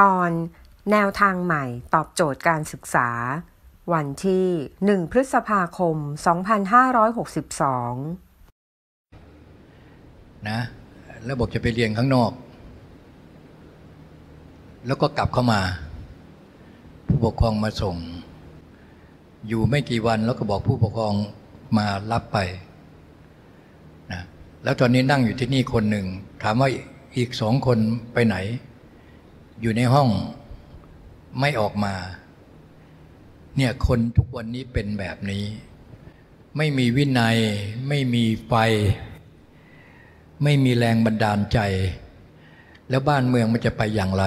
ตอนแนวทางใหม่ตอบโจทย์การศึกษา วันที่ 1 พฤษภาคม 2562 นะแล้วบอกจะไปเรียนข้างนอก แล้วก็กลับเข้ามา ผู้ปกครองมาส่ง อยู่ไม่กี่วันแล้วก็บอกผู้ปกครองมารับไปนะแล้วตอนนี้นั่งอยู่ที่นี่คนหนึ่ง ถามว่าอีกสองคนไปไหน อยู่ในห้องไม่ออกมา เนี่ยคนทุกวันนี้เป็นแบบนี้ ไม่มีวินัย ไม่มีไฟ ไม่มีแรงบันดาลใจ แล้วบ้านเมืองมันจะไปอย่างไร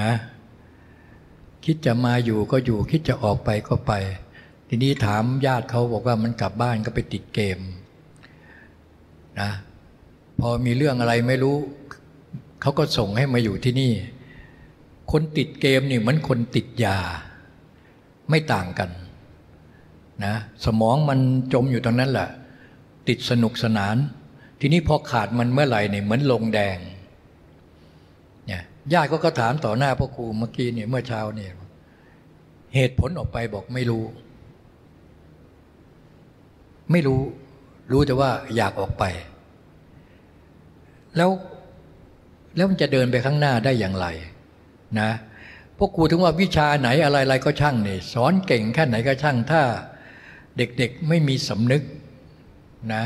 นะ คิดจะมาอยู่ก็อยู่ คิดจะออกไปก็ไป ทีนี้ถามญาติเขาบอกว่ามันกลับบ้านก็ไปติดเกมนะพอมีเรื่องอะไรไม่รู้ เขาก็ส่งให้มาอยู่ที่นี่ คนติดเกมนี่เหมือนคนติดยา ไม่ต่างกันนะสมองมันจมอยู่ตรงนั้นแหละติดสนุกสนาน ทีนี้พอขาดมันเมื่อไหร่เนี่ยเหมือนลงแดงเนี่ยญาติก็ก็ถามต่อหน้าพ่อครูเมื่อกี้เนี่ยเมื่อเช้าเนี่ยเหตุผลออกไปบอกไม่รู้ ไม่รู้รู้แต่ว่าอยากออกไป แล้วแล้วมันจะเดินไปข้างหน้าได้อย่างไร นะพวกครูถึงว่าวิชาไหนอะไรๆก็ช่างเนี่ยสอนเก่งแค่ไหนก็ช่างถ้าเด็กๆไม่มีสำนึกนะ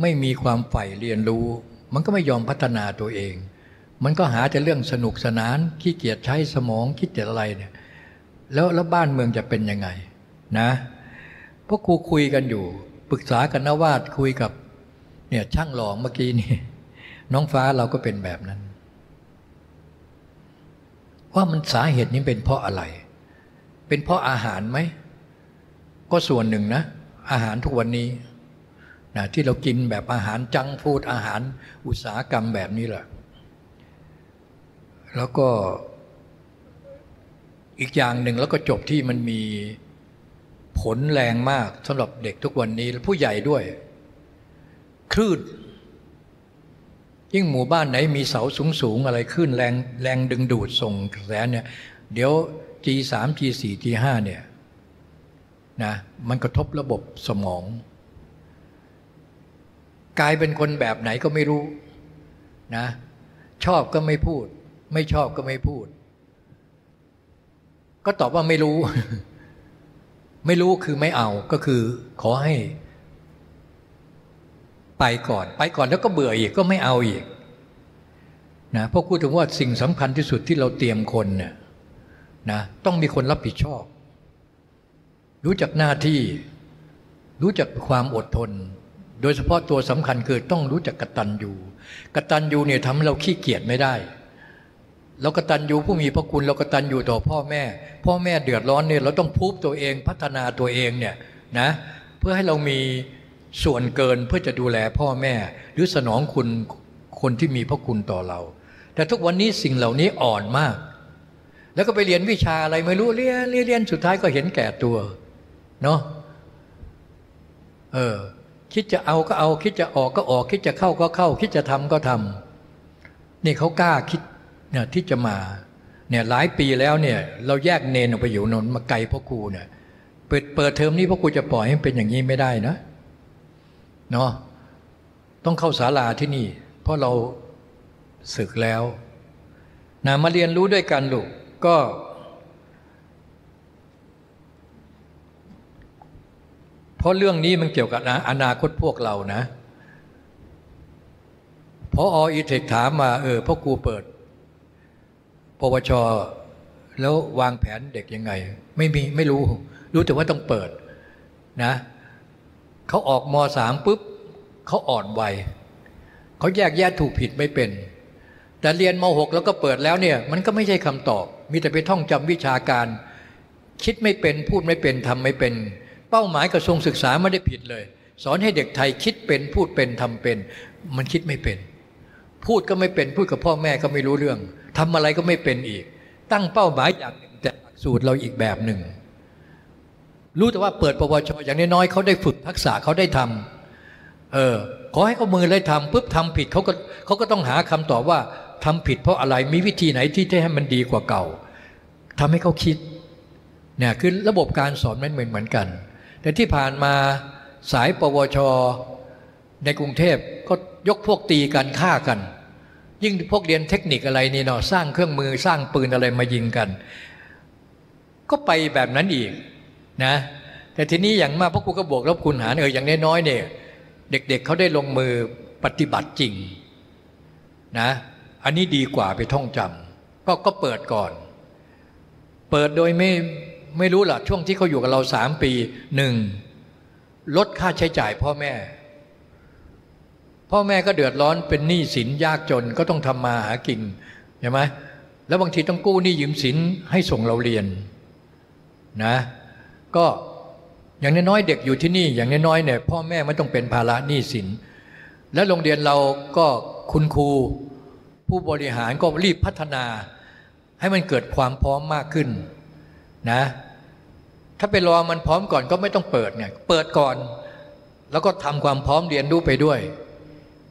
ไม่มีความใฝ่เรียนรู้ มันก็ไม่ยอมพัฒนาตัวเอง มันก็หาแต่เรื่องสนุกสนานขี้เกียจใช้สมองคิดแต่อะไรเนี่ยแล้วแล้วบ้านเมืองจะเป็นยังไงนะพวกครูคุยกันอยู่ปรึกษากันนะวาดคุยกับเนี่ยช่างหลอเมื่อกี้นี่น้องฟ้าเราก็เป็นแบบนั้น ว่ามันสาเหตุนี้เป็นเพราะอะไร เป็นเพราะอาหารไหม ก็ส่วนหนึ่งนะ อาหารทุกวันนี้นะที่เรากินแบบอาหารจังฟูดอาหารอุตสาหกรรมแบบนี้แหละ แล้วก็อีกอย่างหนึ่งแล้วก็จบที่มันมีผลแรงมากสำหรับเด็กทุกวันนี้และผู้ใหญ่ด้วย คลื่น ยิ่งหมู่บ้านไหนมีเสาสูงๆอะไรขึ้นแรงแรงดึงดูดส่งกระแสเนี่ยเดี๋ยว G3 G4 G5 เนี่ยนะมันกระทบระบบสมอง กลายเป็นคนแบบไหนก็ไม่รู้นะชอบก็ไม่พูด ไม่ชอบก็ไม่พูด ก็ตอบว่าไม่รู้ ไม่รู้คือไม่เอาก็คือขอให้ ไปก่อน ไปก่อนแล้วก็เบื่ออีกก็ไม่เอาอีกนะเพราะพูดถึงว่าสิ่งสำคัญที่สุดที่เราเตรียมคนเนี่ยนะต้องมีคนรับผิดชอบ รู้จักหน้าที่รู้จักความอดทน โดยเฉพาะตัวสำคัญคือต้องรู้จักกตัญญูกตัญญูเนี่ยทำให้เราขี้เกียจไม่ได้ เรากตัญญูผู้มีพระคุณเรากตัญญูต่อพ่อแม่ พ่อแม่เดือดร้อนเนี่ยเราต้องพูบตัวเองพัฒนาตัวเองเนี่ยนะเพื่อให้เรามี ส่วนเกินเพื่อจะดูแลพ่อแม่ หรือสนองคุณคนที่มีพระคุณต่อเรา แต่ทุกวันนี้สิ่งเหล่านี้อ่อนมาก แล้วก็ไปเรียนวิชาอะไรไม่รู้เรียนเรียนสุดท้ายก็เห็นแก่ตัวเนาะเออคิดจะเอาก็เอาคิดจะออกก็ออก คิดจะเข้าก็เข้า คิดจะทำก็ทำนี่เขากล้าคิดเนี่ยที่จะมาเนี่ยหลายปีแล้วเนี่ยเราแยกเนนออกไปอยู่นนมาไกลพ่อครูเนี่ยเปิดเปิดเทอมนี้พ่อครูจะปล่อยให้เป็นอย่างนี้ไม่ได้นะ เนาะต้องเข้าศาลาที่นี่ เพราะเราศึกแล้วนะมาเรียนรู้ด้วยกันลูกก็ เพราะเรื่องนี้มันเกี่ยวกับอนาคตพวกเรานะพออีเทคถามมาเออพ่อครูเปิด ปวช แล้ววางแผนเด็กยังไง ไม่มีไม่รู้ รู้แต่ว่าต้องเปิดนะ เขาออกมสามปุ๊บเขาอ่อนวัยเขาแยกแยะถูกผิดไม่เป็น แต่เรียนมหกแล้วก็เปิดแล้วเนี่ยมันก็ไม่ใช่คำตอบ มีแต่ไปท่องจำวิชาการ คิดไม่เป็นพูดไม่เป็นทำไม่เป็น เป้าหมายกระทรวงศึกษาไม่ได้ผิดเลย สอนให้เด็กไทยคิดเป็นพูดเป็นทำเป็น มันคิดไม่เป็น พูดก็ไม่เป็นพูดกับพ่อแม่ก็ไม่รู้เรื่องทำอะไรก็ไม่เป็นอีก ตั้งเป้าหมายอย่างหนึ่งแต่สูตรเราอีกแบบหนึ่ง รู้แต่ว่าเปิดปวชอย่างน้อยๆเขาได้ฝึกทักษะเขาได้ทำเออขอให้เขามือได้ทำปุ๊บทำผิดเขาก็เขาก็ต้องหาคำตอบว่าทำผิดเพราะอะไรมีวิธีไหนที่จะให้มันดีกว่าเก่าทำให้เขาคิดเนี่ยคือระบบการสอนมันเหมือนเหมือนกัน แต่ที่ผ่านมาสายปวช ในกรุงเทพก็ยกพวกตีกันฆ่ากัน ยิ่งพวกเรียนเทคนิคอะไรนี่เนาะสร้างเครื่องมือสร้างปืนอะไรมายิงกัน ก็ไปแบบนั้นอีก นะแต่ทีนี้อย่างมากพวกกูก็บวกลบคูณหารเอออย่างน้อยๆเนี่ยเด็กๆเเขาได้ลงมือปฏิบัติจริงนะอันนี้ดีกว่าไปท่องจำก็ก็เปิดก่อน เปิดโดยไม่ไม่รู้หรอช่วงที่เขาอยู่กับเราสามปีหนึ่งลดค่าใช้จ่ายพ่อแม่ พ่อแม่ก็เดือดร้อนเป็นหนี้สินยากจนก็ต้องทำมาหากินใช่ไหมแล้วบางทีต้องกู้หนี้ยืมสินให้ส่งเราเรียนนะ ก็อย่างน้อยๆเด็กอยู่ที่นี่ อย่างน้อยๆเนี่ยพ่อแม่ไม่ต้องเป็นภาระหนี้สิน และโรงเรียนเราก็คุณครูผู้บริหารก็รีบพัฒนา ให้มันเกิดความพร้อมมากขึ้นนะถ้าไปรอมันพร้อมก่อนก็ไม่ต้องเปิดเนี่ยเปิดก่อน แล้วก็ทำความพร้อมเรียนรู้ไปด้วย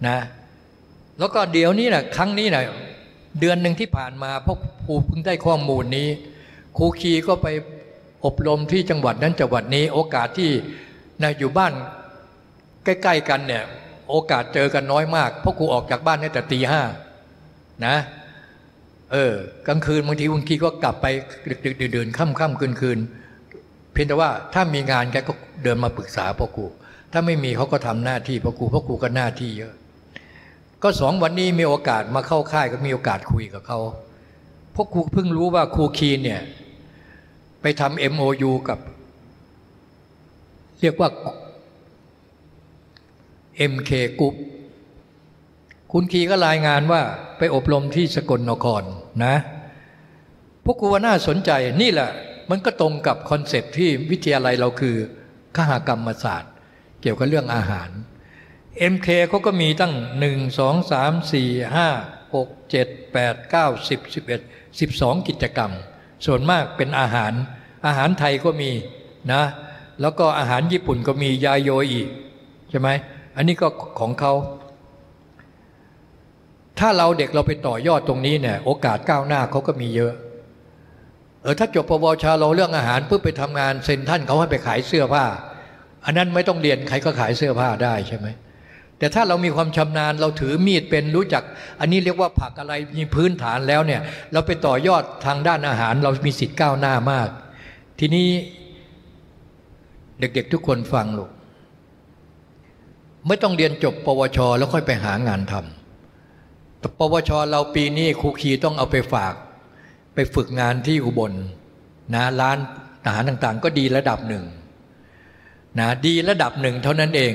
นะแล้วก็เดี๋ยวนี้นะครั้งนี้นะเดือนหนึ่งที่ผ่านมาพวกครูเพิ่งได้ข้อมูลนี้ครูคีก็ไป อบรมที่จังหวัดนั้นจังหวัดนี้โอกาสที่นะอยู่บ้านใกล้ๆกันเนี่ยโอกาสเจอกันน้อยมาก เพราะครูออกจากบ้านนี่แต่ตีห้านะเออกลางคืนบางทีบางทีก็กลับไปดึกๆดื่นๆค่ำๆคืนๆเพียงแต่ว่าถ้ามีงานแกก็เดินมาปรึกษาพ่อครูถ้าไม่มีเขาก็ทำหน้าที่พ่อครูพ่อครูก็หน้าที่เยอะ ก็สองวันนี้มีโอกาสมาเข้าค่ายก็มีโอกาสคุยกับเขาพ่อครูเพิ่งรู้ว่าครูคีนเนี่ย ไปทำ MOU กับ เรียกว่า MK Group คุณคีก็รายงานว่าไปอบรมที่สกลนครนะ พวกกูว่าน่าสนใจนี่แหละ มันก็ตรงกับคอนเซปที่วิทยาลัยเราคือขหกรรมศาสตร์ เกี่ยวกับเรื่องอาหาร MK เขาก็มีตั้งหนึ่งสองสามสี่ห้าหกเจ็ดแปดเก้าสิบสิบเอ็ดสิบสองกิจกรรม ส่วนมากเป็นอาหาร อาหารไทยก็มีนะ แล้วก็อาหารญี่ปุ่นก็มียาโยอีใช่ไหมอันนี้ก็ของเขา ถ้าเราเด็กเราไปต่อยอดตรงนี้เนี่ยโอกาสก้าวหน้าเขาก็มีเยอะ เออถ้าจบปวชเราเรื่องอาหารเพื่อไปทำงานเซ็นท่านเขาให้ไปขายเสื้อผ้า อันนั้นไม่ต้องเรียนใครก็ขายเสื้อผ้าได้ใช่ไหม แต่ถ้าเรามีความชำนาญเราถือมีดเป็นรู้จัก อันนี้เรียกว่าผักอะไรมีพื้นฐานแล้วเนี่ย เราไปต่อยอดทางด้านอาหาร เรามีสิทธิ์ก้าวหน้ามาก ทีนี้เด็กๆทุกคนฟังลูกไม่ต้องเรียนจบ ปวช แล้วค่อยไปหางานทำปวช เราปีนี้ครูคีต้องเอาไปฝาก ไปฝึกงานที่อุบลนะร้านอาหารต่างๆ ก็ดีระดับหนึ่งนะดีระดับหนึ่งเท่านั้นเอง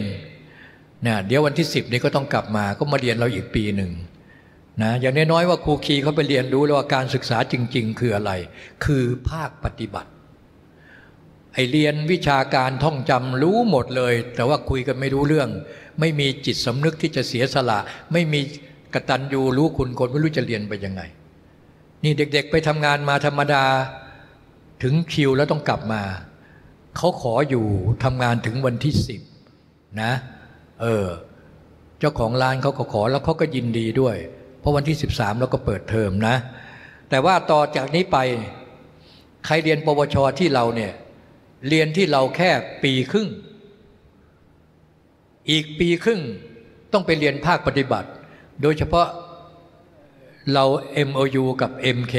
นะเดี๋ยววันที่สิบนี้ก็ต้องกลับมาก็มาเรียนเราอีกปีหนึ่งนะอย่างน้อยๆว่าครูคีเขาไปเรียนรู้แล้วว่าการศึกษาจริง ๆ คืออะไร คือภาคปฏิบัติ ไอเรียนวิชาการท่องจำรู้หมดเลย แต่ว่าคุยกันไม่รู้เรื่อง ไม่มีจิตสำนึกที่จะเสียสละ ไม่มีกตัญญูรู้คุณคนไม่รู้จะเรียนไปยังไง นี่เด็กๆ ไปทำงานมาธรรมดาถึงคิวแล้วต้องกลับมา เขาขออยู่ทำงานถึงวันที่สิบนะ เออ เจ้าของร้านเขาก็ขอแล้วเขาก็ยินดีด้วย เพราะวันที่สิบสามเราก็เปิดเทอมนะ แต่ว่าต่อจากนี้ไปใครเรียนปวชที่เราเนี่ยเรียนที่เราแค่ปีครึ่ง อีกปีครึ่งต้องไปเรียนภาคปฏิบัติ โดยเฉพาะเรา MOU กับ MK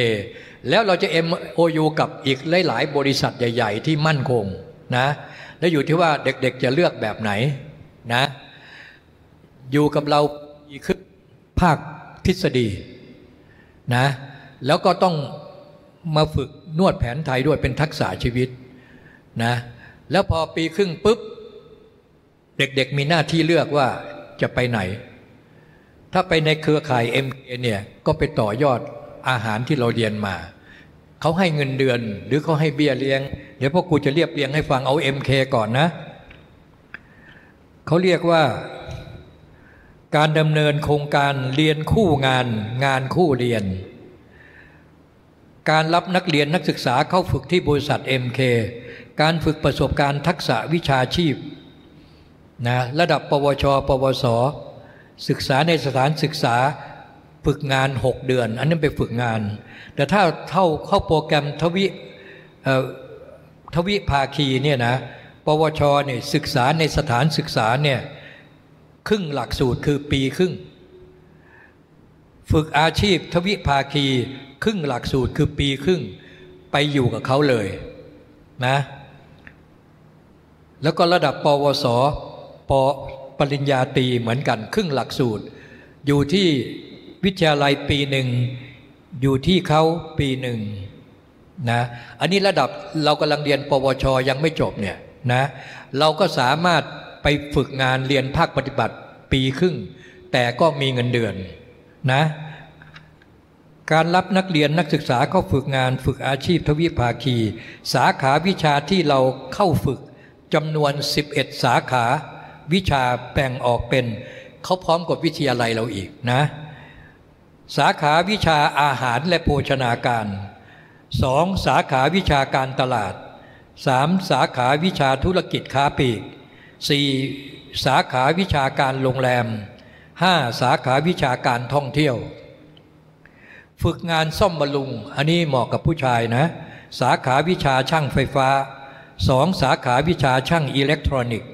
แล้วเราจะ MOU กับอีกหลาย ๆ บริษัทใหญ่ ๆ ที่มั่นคงนะ แล้วอยู่ที่ว่าเด็ก ๆ จะเลือกแบบไหนนะ อยู่กับเราอีกขึ้นภาคทฤษฎีนะแล้วก็ต้องมาฝึกนวดแผนไทยด้วยเป็นทักษะชีวิตนะแล้วพอปีครึ่งปุ๊บ เด็กๆมีหน้าที่เลือกว่าจะไปไหน ถ้าไปในเครือข่ายเอ็มเนี่ยก็ไปต่อยอดอาหารที่เราเรียนมา เขาให้เงินเดือนหรือเขาให้เบี้ยเลี้ยง เดี๋ยวพวกกูจะเรียบเรียงให้ฟังเอาเอ็มเคก่อนนะ เขาเรียกว่า การดำเนินโครงการเรียนคู่งานงานคู่เรียน การรับนักเรียนนักศึกษาเข้าฝึกที่บริษัท MK การฝึกประสบการณ์ทักษะวิชาชีพนะระดับปวช ปวส ศึกษาในสถานศึกษาฝึกงานหกเดือน อันนั้นไปฝึกงาน แต่ถ้าเท่าเข้าโปรแกรมทวิทวิภาคีเนี่ยนะปวชเนี่ยศึกษาในสถานศึกษาเนี่ย ครึ่งหลักสูตรคือปีครึ่ง ฝึกอาชีพทวิภาคี ครึ่งหลักสูตรคือปีครึ่ง ไปอยู่กับเขาเลยนะแล้วก็ระดับปวสปปริญญาตรีเหมือนกัน ครึ่งหลักสูตร อยู่ที่วิทยาลัยปีหนึ่ง อยู่ที่เขาปีหนึ่งนะอันนี้ระดับเรากำลังเรียนปวชยังไม่จบเนี่ยนะเราก็สามารถ ไปฝึกงานเรียนภาคปฏิบัติปีครึ่ง แต่ก็มีเงินเดือนนะ การรับนักเรียนนักศึกษาเข้าฝึกงานฝึกอาชีพทวิภาคี สาขาวิชาที่เราเข้าฝึกจำนวน 11 สาขา วิชาแบ่งออกเป็นเขาพร้อมกับวิทยาลัยเราอีกนะ สาขาวิชาอาหารและโภชนาการสองสาขาวิชาการตลาดสามสาขาวิชาธุรกิจค้าปลีก สี่สาขาวิชาการโรงแรมห้าสาขาวิชาการท่องเที่ยว ฝึกงานซ่อมบำรุง อันนี้เหมาะกับผู้ชายนะ สาขาวิชาช่างไฟฟ้าสองสาขาวิชาช่างอิเล็กทรอนิกส์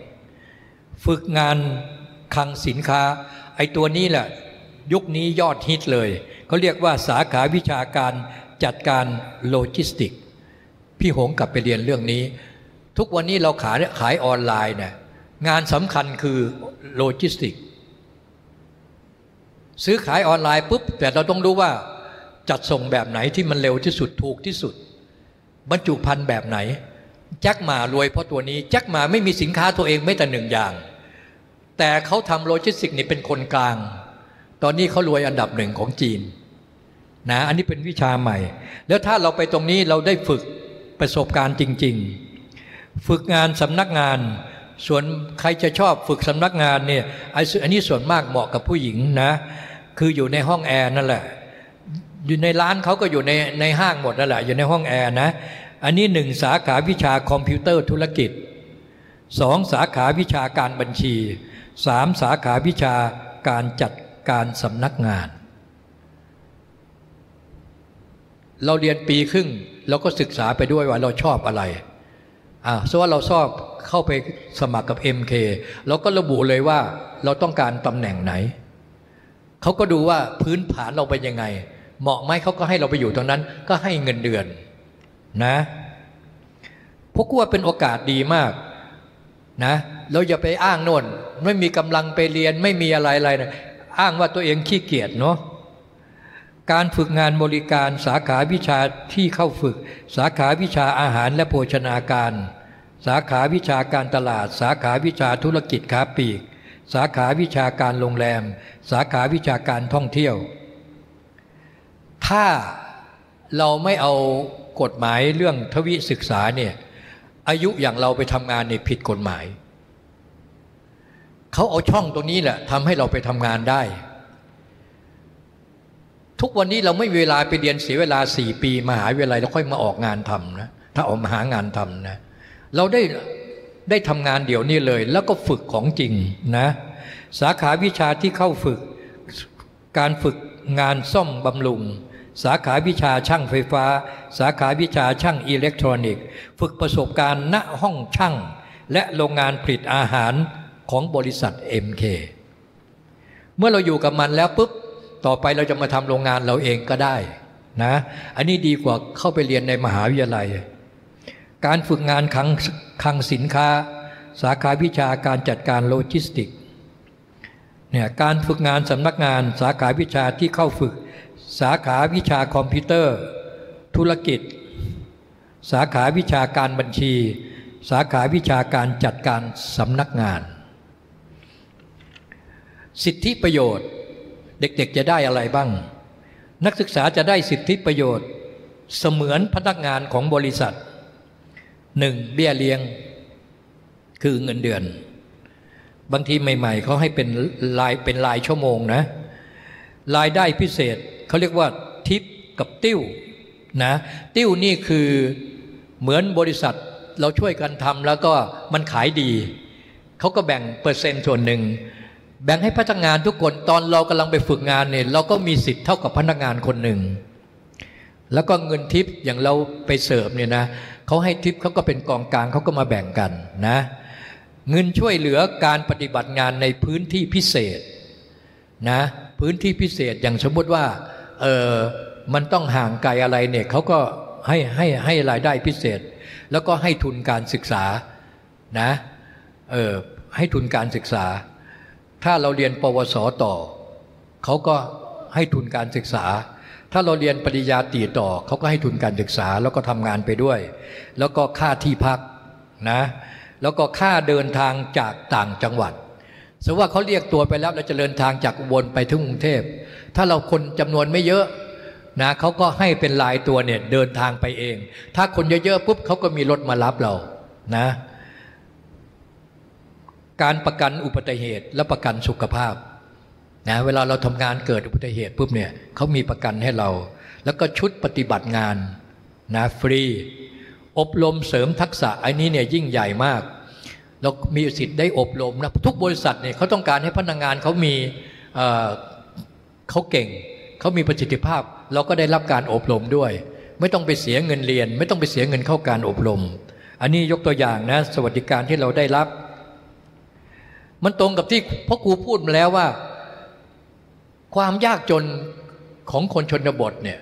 ฝึกงานคลังสินค้า ไอตัวนี้แหละ ยุคนี้ยอดฮิตเลย เขาเรียกว่าสาขาวิชาการจัดการโลจิสติก พี่หงกลับไปเรียนเรื่องนี้ ทุกวันนี้เราขายขายออนไลน์เนี่ย งานสำคัญคือโลจิสติก ซื้อขายออนไลน์ปุ๊บ แต่เราต้องรู้ว่าจัดส่งแบบไหนที่มันเร็วที่สุดถูกที่สุด บรรจุภัณฑ์แบบไหน แจ็คหม่ารวยเพราะตัวนี้ แจ็คหม่าไม่มีสินค้าตัวเองไม่แต่หนึ่งอย่าง แต่เขาทำโลจิสติกนี่เป็นคนกลาง ตอนนี้เขารวยอันดับหนึ่งของจีนนะอันนี้เป็นวิชาใหม่ แล้วถ้าเราไปตรงนี้เราได้ฝึกประสบการณ์จริง ๆ ฝึกงานสำนักงาน ส่วนใครจะชอบฝึกสำนักงานเนี่ยอันนี้ส่วนมากเหมาะกับผู้หญิงนะ คืออยู่ในห้องแอร์นั่นแหละ อยู่ในร้านเขาก็อยู่ในในห้างหมดนั่นแหละ อยู่ในห้องแอร์นะ อันนี้หนึ่งสาขาวิชาคอมพิวเตอร์ธุรกิจสองสาขาวิชาการบัญชีสามสาขาวิชาการจัดการสำนักงาน เราเรียนปีครึ่งเราก็ศึกษาไปด้วยว่าเราชอบอะไร อ่าสว่าเราชอบเข้าไปสมัครกับ MK เราก็ระบุเลยว่าเราต้องการตำแหน่งไหน เขาก็ดูว่าพื้นฐานเราเป็นยังไง เหมาะไหมเขาก็ให้เราไปอยู่ตรงนั้น ก็ให้เงินเดือนนะพวกว่าเป็นโอกาสดีมากนะเราอย่าไปอ้างโน่นไม่มีกำลังไปเรียนไม่มีอะไรอะไรนะอ้างว่าตัวเองขี้เกียจเนาะการฝึกงานบริการสาขาวิชาที่เข้าฝึก สาขาวิชาอาหารและโภชนาการ สาขาวิชาการตลาด สาขาวิชาธุรกิจค้าปลีก สาขาวิชาการโรงแรม สาขาวิชาการท่องเที่ยว ถ้าเราไม่เอากฎหมายเรื่องทวิศึกษาเนี่ยอายุอย่างเราไปทำงานเนี่ยผิดกฎหมาย เขาเอาช่องตรงนี้แหละทำให้เราไปทำงานได้ ทุกวันนี้เราไม่เวลาไปเรียนเสียเวลาสี่ปีมหาวิทยาลัยแล้วค่อยมาออกงานทำนะถ้าออกมาหางานทำนะ เราได้ได้ทำงานเดี๋ยวนี้เลย แล้วก็ฝึกของจริงนะสาขาวิชาที่เข้าฝึกการฝึกงานซ่อมบำรุง สาขาวิชาช่างไฟฟ้า สาขาวิชาช่างอิเล็กทรอนิกส์ ฝึกประสบการณ์ณห้องช่าง และโรงงานผลิตอาหารของบริษัท MK เมื่อเราอยู่กับมันแล้วปุ๊บ ต่อไปเราจะมาทำโรงงานเราเองก็ได้นะอันนี้ดีกว่าเข้าไปเรียนในมหาวิทยาลัย การฝึกงานคลังคลังสินค้า สาขาวิชาการจัดการโลจิสติกเนี่ยการฝึกงานสำนักงานสาขาวิชาที่เข้าฝึก สาขาวิชาคอมพิวเตอร์ ธุรกิจ สาขาวิชาการบัญชี สาขาวิชาการจัดการสำนักงาน สิทธิประโยชน์เด็กๆจะได้อะไรบ้าง นักศึกษาจะได้สิทธิประโยชน์ เสมือนพนักงานของบริษัท หนึ่งเบี้ยเลี้ยงคือเงินเดือน บางทีใหม่ ๆเขาให้เป็นลายเป็นลายชั่วโมงนะ รายได้พิเศษเขาเรียกว่าทิปกับติ้วนะติ้วนี่คือเหมือนบริษัทเราช่วยกันทำแล้วก็มันขายดีเขาก็แบ่งเปอร์เซ็นต์ส่วนหนึ่ง แบ่งให้พนักงานทุกคนตอนเรากำลังไปฝึกงานเนี่ยเราก็มีสิทธิ์เท่ากับพนักงานคนหนึ่ง แล้วก็เงินทิปอย่างเราไปเสิร์ฟเนี่ยนะ เขาให้ทิปเขาก็เป็นกองกลางเขาก็มาแบ่งกันนะเงินช่วยเหลือการปฏิบัติงานในพื้นที่พิเศษนะพื้นที่พิเศษอย่างสมมติว่าเออมันต้องห่างไกลอะไรเนี่ยเขาก็ให้ให้ให้รายได้พิเศษ แล้วก็ให้ทุนการศึกษานะเออให้ทุนการศึกษา ถ้าเราเรียนปวสต่อเขาก็ให้ทุนการศึกษา ถ้าเราเรียนปริญญาตรีต่อเขาก็ให้ทุนการศึกษาแล้วก็ทำงานไปด้วย แล้วก็ค่าที่พักนะแล้วก็ค่าเดินทางจากต่างจังหวัดสมมติว่าเขาเรียกตัวไปแล้วเราจะเดินทางจากอุบลไปถึงกรุงเทพ ถ้าเราคนจำนวนไม่เยอะนะเขาก็ให้เป็นลายตัวเนี่ยเดินทางไปเอง ถ้าคนเยอะๆปุ๊บเขาก็มีรถมารับเรานะการประกันอุบัติเหตุและประกันสุขภาพ นะเวลาเราทำงานเกิดอุบัติเหตุปุ๊บเนี่ยเขามีประกันให้เรา แล้วก็ชุดปฏิบัติงานนะฟรี อบรมเสริมทักษะอันนี้เนี่ยยิ่งใหญ่มากเรามีสิทธิ์ได้อบรมนะทุกบริษัทเนี่ยเขาต้องการให้พนักงงานเขามีเขาเก่งเขามีประสิทธิภาพ เราก็ได้รับการอบรมด้วย ไม่ต้องไปเสียเงินเรียน ไม่ต้องไปเสียเงินเข้าการอบรม อันนี้ยกตัวอย่างนะสวัสดิการที่เราได้รับ มันตรงกับที่พ่อครูพูดมาแล้วว่า ความยากจนของคนชนบทเนี่ย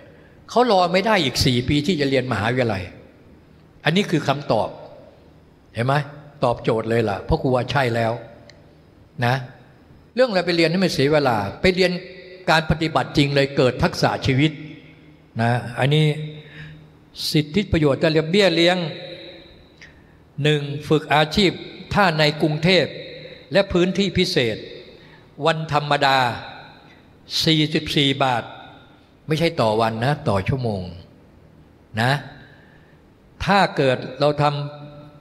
เขารอไม่ได้อีกสี่ปีที่จะเรียนมหาวิทยาลัย อันนี้คือคำตอบ เห็นไหมตอบโจทย์เลยล่ะเพราะครูว่าใช่แล้วนะ เรื่องอะไรไปเรียนให้ไม่เสียเวลา ไปเรียนการปฏิบัติจริงเลยเกิดทักษะชีวิตนะอันนี้สิทธิประโยชน์จะเรียบเบี้ยเลี้ยงหนึ่งฝึกอาชีพถ้าในกรุงเทพและพื้นที่พิเศษ วันธรรมดา 44 บาท ไม่ใช่ต่อวันนะ ต่อชั่วโมงนะ ถ้าเกิดเราท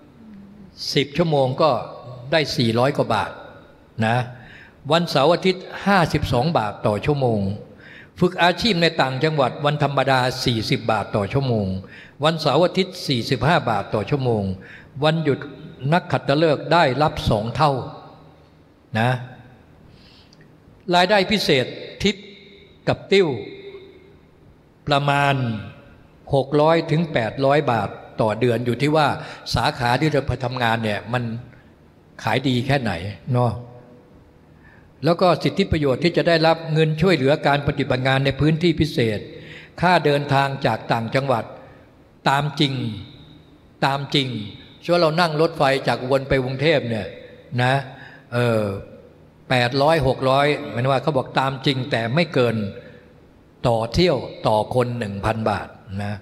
ำสิบชั่วโมงก็ได้ 400 กว่าบาทนะวันเสาร์อาทิตย์ 52 บาทต่อชั่วโมง ฝึกอาชีพในต่างจังหวัดวันธรรมดา 40 บาทต่อชั่วโมง วันเสาร์อาทิตย์ 45 บาทต่อชั่วโมง วันหยุดนักขัตฤกษ์ได้รับสองเท่านะ รายได้พิเศษทิปกับติ้ว ประมาณ 600ถึง800 บาทต่อเดือนอยู่ที่ว่าสาขาที่เราไปทำงานเนี่ยมันขายดีแค่ไหนเนาะแล้วก็สิทธิประโยชน์ที่จะได้รับเงินช่วยเหลือการปฏิบัติงานในพื้นที่พิเศษ ค่าเดินทางจากต่างจังหวัด ตามจริงตามจริงช่วเรานั่งรถไฟจากวนไปกรุงเทพเนี่ยนะเออ แปดร้อยหกร้อยหมายว่าเขาบอกตามจริงแต่ไม่เกินต่อเที่ยวต่อคนหนึ่งพันบาทนะ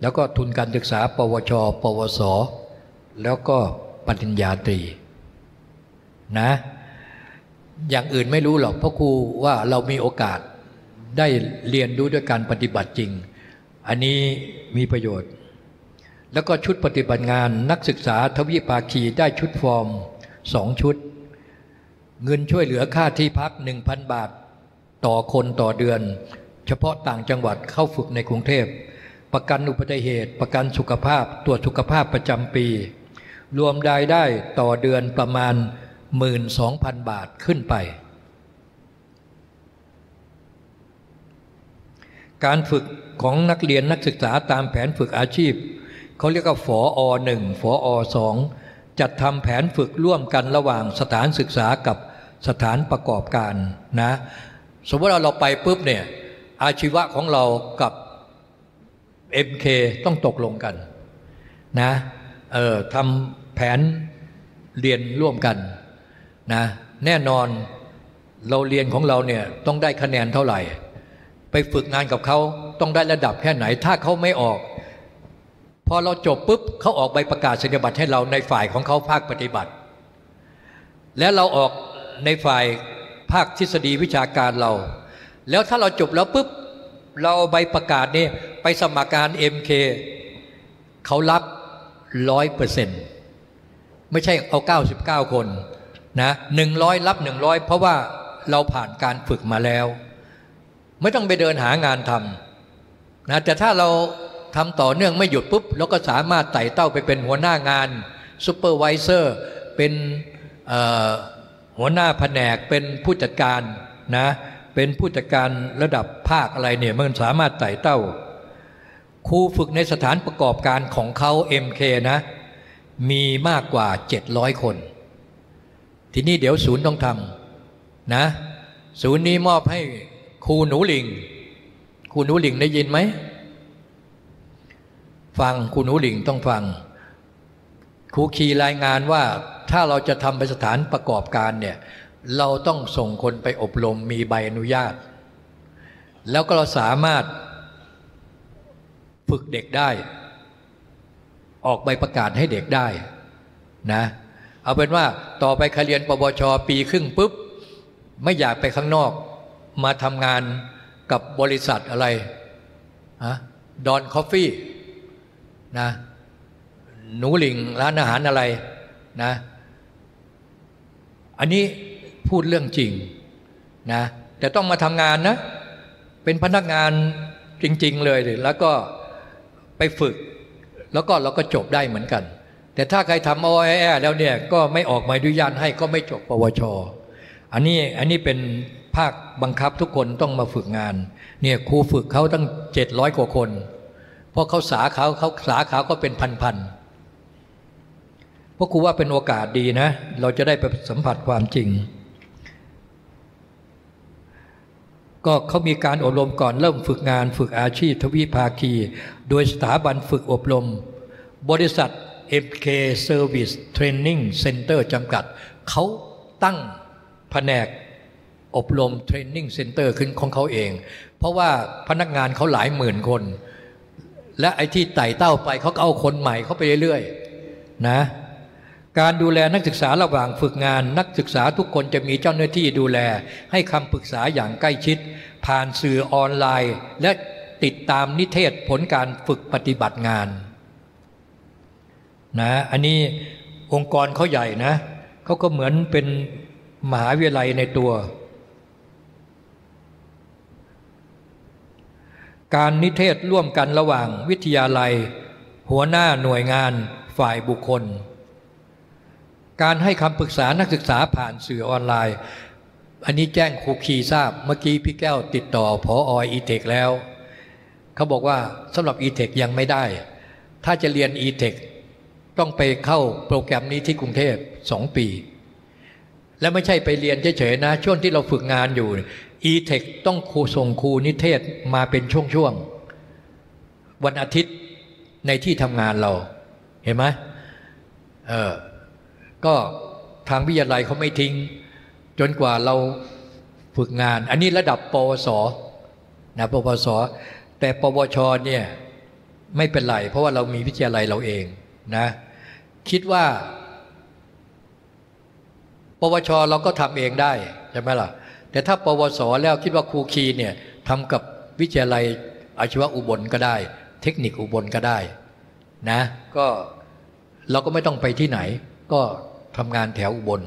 แล้วก็ทุนการศึกษา ปวช ปวส แล้วก็ปริญญาตรีนะอย่างอื่นไม่รู้หรอกเพราะครูว่าเรามีโอกาสได้เรียนรู้ด้วยการปฏิบัติจริง อันนี้มีประโยชน์ แล้วก็ชุดปฏิบัติงานนักศึกษาทวีปาคีได้ชุดฟอร์มสองชุด เงินช่วยเหลือค่าที่พัก 1,000 บาท ต่อคนต่อเดือน เฉพาะต่างจังหวัดเข้าฝึกในกรุงเทพ ประกันอุบัติเหตุ ประกันสุขภาพ ตรวจสุขภาพประจำปี รวมรายได้ต่อเดือนประมาณหมื่นสองพันบาทขึ้นไป การฝึกของนักเรียนนักศึกษาตามแผนฝึกอาชีพ เขาเรียกว่าฝออหนึ่งฝออสองจัดทำแผนฝึกร่วมกันระหว่างสถานศึกษากับ สถานประกอบการนะสมมติเราเราไปปุ๊บเนี่ยอาชีวะของเรากับ MK ต้องตกลงกันนะเออทำแผนเรียนร่วมกันนะแน่นอนเราเรียนของเราเนี่ยต้องได้คะแนนเท่าไหร่ ไปฝึกงานกับเขาต้องได้ระดับแค่ไหน ถ้าเขาไม่ออก พอเราจบปุ๊บเขาออกใบประกาศสัญญบัตรให้เราในฝ่ายของเขาภาคปฏิบัติ แล้วเราออก ในฝ่ายภาคทฤษฎีวิชาการเรา แล้วถ้าเราจบแล้วปุ๊บเราใบประกาศนี่ไปสมัครการ MK เขารับร้อยเปอร์เซ็นต์ไม่ใช่เอาเก้าสิบเก้าคนนะหนึ่งร้อยรับหนึ่งร้อยเพราะว่าเราผ่านการฝึกมาแล้ว ไม่ต้องไปเดินหางานทำนะแต่ถ้าเราทำต่อเนื่องไม่หยุดปุ๊บเราก็สามารถไต่เต้าไปเป็นหัวหน้างาน supervisor เป็น หัวหน้าแผนกเป็นผู้จัดการนะเป็นผู้จัดการระดับภาคอะไรเนี่ยมันสามารถไต่เต้า ครูฝึกในสถานประกอบการของเขา MK นะ มีมากกว่า 700 คน ทีนี้เดี๋ยวศูนย์ต้องทำนะศูนย์นี้มอบให้ครูหนูหลิงครูหนูหลิงได้ยินไหม ฟังครูหนูหลิงต้องฟัง ครูคีรายงานว่าถ้าเราจะทำไปสถานประกอบการเนี่ยเราต้องส่งคนไปอบรมมีใบอนุญาต แล้วก็เราสามารถฝึกเด็กได้ ออกใบประกาศให้เด็กได้นะเอาเป็นว่าต่อไปใครเรียนปวชปีครึ่งปุ๊บ ไม่อยากไปข้างนอก มาทำงานกับบริษัทอะไรฮะดอนคอฟฟี่นะ หนูหลิงร้านอาหารอะไรนะ อันนี้พูดเรื่องจริงนะแต่ต้องมาทำงานนะ เป็นพนักงานจริง ๆ เลย แล้วก็ไปฝึก แล้วก็เราก็จบได้เหมือนกัน แต่ถ้าใครทำอแอแล้วเนี่ยก็ไม่ออกมาดุยานให้ก็ไม่จบปวช อันนี้อันนี้เป็นภาคบังคับทุกคนต้องมาฝึกงาน เนี่ยครูฝึกเขาตั้งเจ็ดร้อยกว่าคน เพราะเขาสาเขาเขาสาขาก็เป็นพันๆ พราะครูว่าเป็นโอกาสดีนะ เราจะได้ไปสัมผัสความจริง ก็เขามีการอบรมก่อนเริ่มฝึกงานฝึกอาชีพทวิภาคี โดยสถาบันฝึกอบรม บริษัท MK Service Training Center จำกัด เขาตั้งแผนกอบรม Training Center ขึ้นของเขาเอง เพราะว่าพนักงานเขาหลายหมื่นคน และไอ้ที่ไต่เต้าไปเขาก็เอาคนใหม่เข้าไปเรื่อยๆนะ การดูแลนักศึกษาระหว่างฝึกงาน นักศึกษาทุกคนจะมีเจ้าหน้าที่ดูแล ให้คำปรึกษาอย่างใกล้ชิด ผ่านสื่อออนไลน์ และติดตามนิเทศผลการฝึกปฏิบัติงานนะอันนี้องค์กรเขาใหญ่นะเขาก็เหมือนเป็นมหาวิทยาลัยในตัว การนิเทศร่วมกันระหว่างวิทยาลัย หัวหน้าหน่วยงานฝ่ายบุคคล การให้คำปรึกษานักศึกษาผ่านสื่อออนไลน์ อันนี้แจ้งครูคีทราบเมื่อกี้พี่แก้วติดต่อพออีเทคแล้ว เขาบอกว่าสำหรับอีเทคยังไม่ได้ ถ้าจะเรียนอีเทคต้องไปเข้าโปรแกรมนี้ที่กรุงเทพสองปี และไม่ใช่ไปเรียนเฉยๆนะ ช่วงที่เราฝึกงานอยู่อีเทคต้องครูส่งครูนิเทศมาเป็นช่วงๆวันอาทิตย์ในที่ทำงานเราเห็นไหมเออ ก็ทางวิทยาลัยเขาไม่ทิ้ง จนกว่าเราฝึกงาน อันนี้ระดับปวสนะปวส แต่ปวชเนี่ยไม่เป็นไร เพราะว่าเรามีวิทยาลัยเราเองนะคิดว่า ปวชเราก็ทำเองได้ใช่ไหมล่ะแต่ถ้าปวสแล้วคิดว่าครูคีเนี่ยทำกับวิทยาลัยอาชีวะอุบลก็ได้ เทคนิคอุบลก็ได้นะก็เราก็ไม่ต้องไปที่ไหน ก็ ทำงานแถวอุบล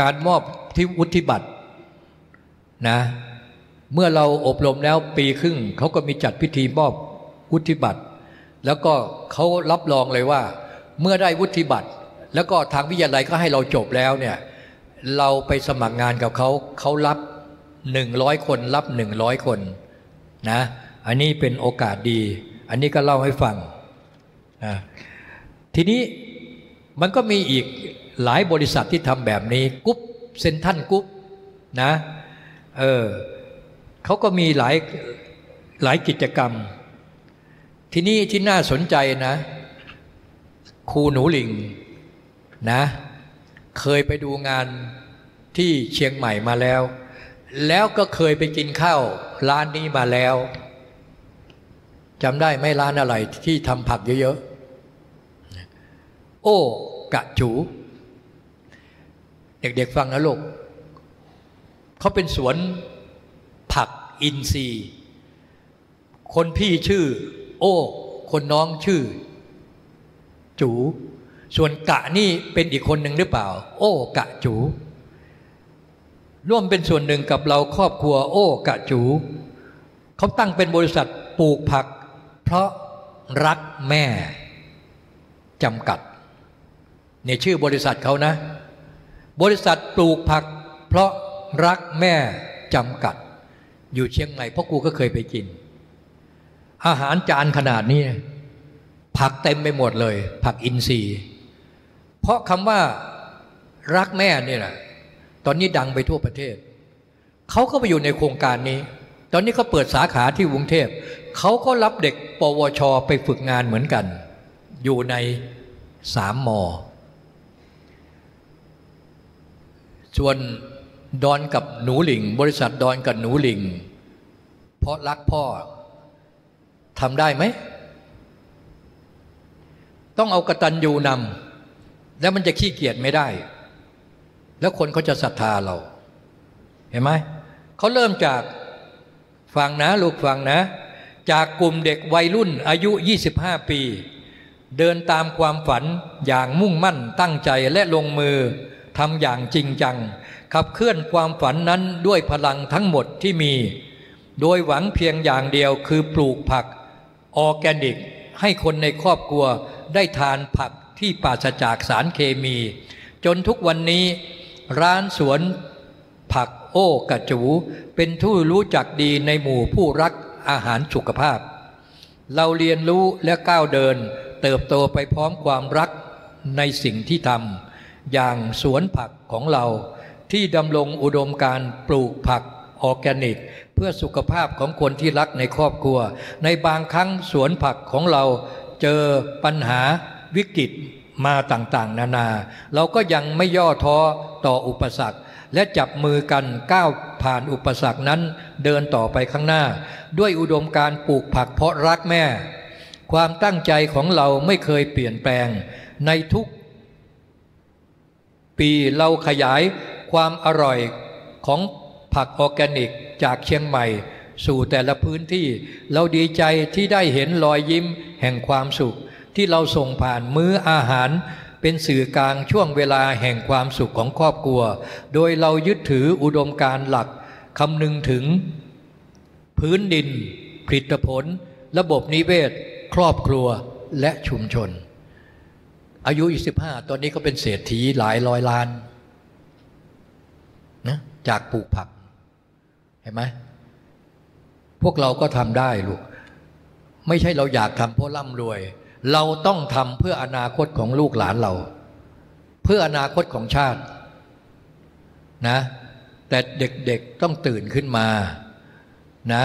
การมอบที่วุฒิบัตรนะเมื่อเราอบรมแล้วปีครึ่งเขาก็มีจัดพิธีมอบวุฒิบัตร แล้วก็เขารับรองเลยว่า เมื่อได้วุฒิบัตร แล้วก็ทางวิทยาลัยก็ให้เราจบแล้วเนี่ยเราไปสมัครงานกับเขาเขารับหนึ่งร้อยคนรับหนึ่งร้อยคนนะอันนี้เป็นโอกาสดี อันนี้ก็เล่าให้ฟังทีนี้มันก็มีอีกหลายบริษัทที่ทำแบบนี้กุ๊ปเซนทันกุ๊ปนะเออเขาก็มีหลายหลายกิจกรรม ทีนี้ที่น่าสนใจนะครูหนูหลิงนะเคยไปดูงานที่เชียงใหม่มาแล้ว แล้วก็เคยไปกินข้าวร้านนี้มาแล้ว จำได้ไหมร้านอะไรที่ทำผักเยอะๆ โอ้กะจู เด็กๆฟังนะลูกเขาเป็นสวนผักอินทรีย์ คนพี่ชื่อ โอ้ คนน้องชื่อ จู ส่วนกะนี่เป็นอีกคนหนึ่งหรือเปล่า โอ้กะจู ร่วมเป็นส่วนหนึ่งกับเราครอบครัว โอ้กะจูเขาตั้งเป็นบริษัทปลูกผัก เพราะรักแม่จำกัด ในชื่อบริษัทเขานะ บริษัทปลูกผัก เพราะรักแม่จำกัด อยู่เชียงใหม่พ่อกูก็เคยไปกิน อาหารจานขนาดนี้ ผักเต็มไปหมดเลย ผักอินทรีย์ เพราะคำว่ารักแม่นี่แหละตอนนี้ดังไปทั่วประเทศ เขาก็ไปอยู่ในโครงการนี้ ตอนนี้เขาเปิดสาขาที่กรุงเทพ เขาก็รับเด็กปวช ไปฝึกงานเหมือนกัน อยู่ในสามมอส่วนดอนกับหนูหลิง บริษัทดอนกับหนูหลิง เพราะรักพ่อทำได้ไหม ต้องเอากระตันยูนำแล้วมันจะขี้เกียจไม่ได้ แล้วคนเขาจะศรัทธาเรา เห็นไหมเขาเริ่มจากฟังนะลูกฟังนะ จากกลุ่มเด็กวัยรุ่นอายุ 25 ปี เดินตามความฝันอย่างมุ่งมั่นตั้งใจและลงมือทำอย่างจริงจัง ขับเคลื่อนความฝันนั้นด้วยพลังทั้งหมดที่มี โดยหวังเพียงอย่างเดียวคือปลูกผักออแกนิก ให้คนในครอบครัวได้ทานผักที่ปราศจากสารเคมี จนทุกวันนี้ร้านสวนผักโอ้กระจู เป็นที่รู้จักดีในหมู่ผู้รัก อาหารสุขภาพ เราเรียนรู้และก้าวเดิน เติบโตไปพร้อมความรักในสิ่งที่ทำอย่างสวนผักของเราที่ดำรงอุดมการปลูกผักออร์แกนิก เพื่อสุขภาพของคนที่รักในครอบครัว ในบางครั้งสวนผักของเราเจอปัญหาวิกฤตมาต่างๆ นานา เราก็ยังไม่ย่อท้อต่ออุปสรรค และจับมือกันก้าวผ่านอุปสรรคนั้นเดินต่อไปข้างหน้า ด้วยอุดมการปลูกผักเพราะรักแม่ ความตั้งใจของเราไม่เคยเปลี่ยนแปลง ในทุกปีเราขยายความอร่อยของผักออร์แกนิกจากเชียงใหม่ สู่แต่ละพื้นที่ เราดีใจที่ได้เห็นรอยยิ้มแห่งความสุข ที่เราส่งผ่านมื้ออาหาร เป็นสื่อกลางช่วงเวลาแห่งความสุขของครอบครัว โดยเรายึดถืออุดมการหลักคำนึงถึง พื้นดิน ผลิตผล ระบบนิเวศ ครอบครัวและชุมชน อายุ 25 ตอนนี้ก็เป็นเศรษฐีหลายร้อยล้านนะจากปลูกผัก เห็นไหมพวกเราก็ทำได้ลูก ไม่ใช่เราอยากทำเพราะร่ำรวย เราต้องทำเพื่ออนาคตของลูกหลานเรา เพื่ออนาคตของชาตินะแต่เด็กๆต้องตื่นขึ้นมานะ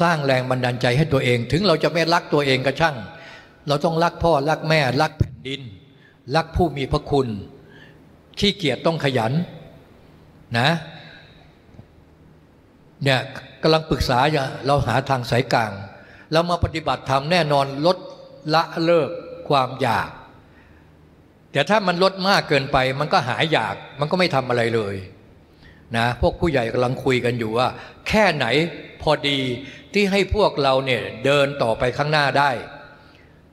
สร้างแรงบันดาลใจให้ตัวเอง ถึงเราจะไม่รักตัวเองก็ช่าง เราต้องรักพ่อรักแม่ รักแผ่นดิน รักผู้มีพระคุณ ขี้เกียจต้องขยันนะเนี่ยกำลังปรึกษาอย่าเราหาทางสายกลาง เรามาปฏิบัติธรรมแน่นอนลด ละเลิกความอยาก แต่ถ้ามันลดมากเกินไป มันก็หายอยากมันก็ไม่ทำอะไรเลยนะพวกผู้ใหญ่กำลังคุยกันอยู่ว่า แค่ไหนพอดีที่ให้พวกเราเนี่ยเดินต่อไปข้างหน้าได้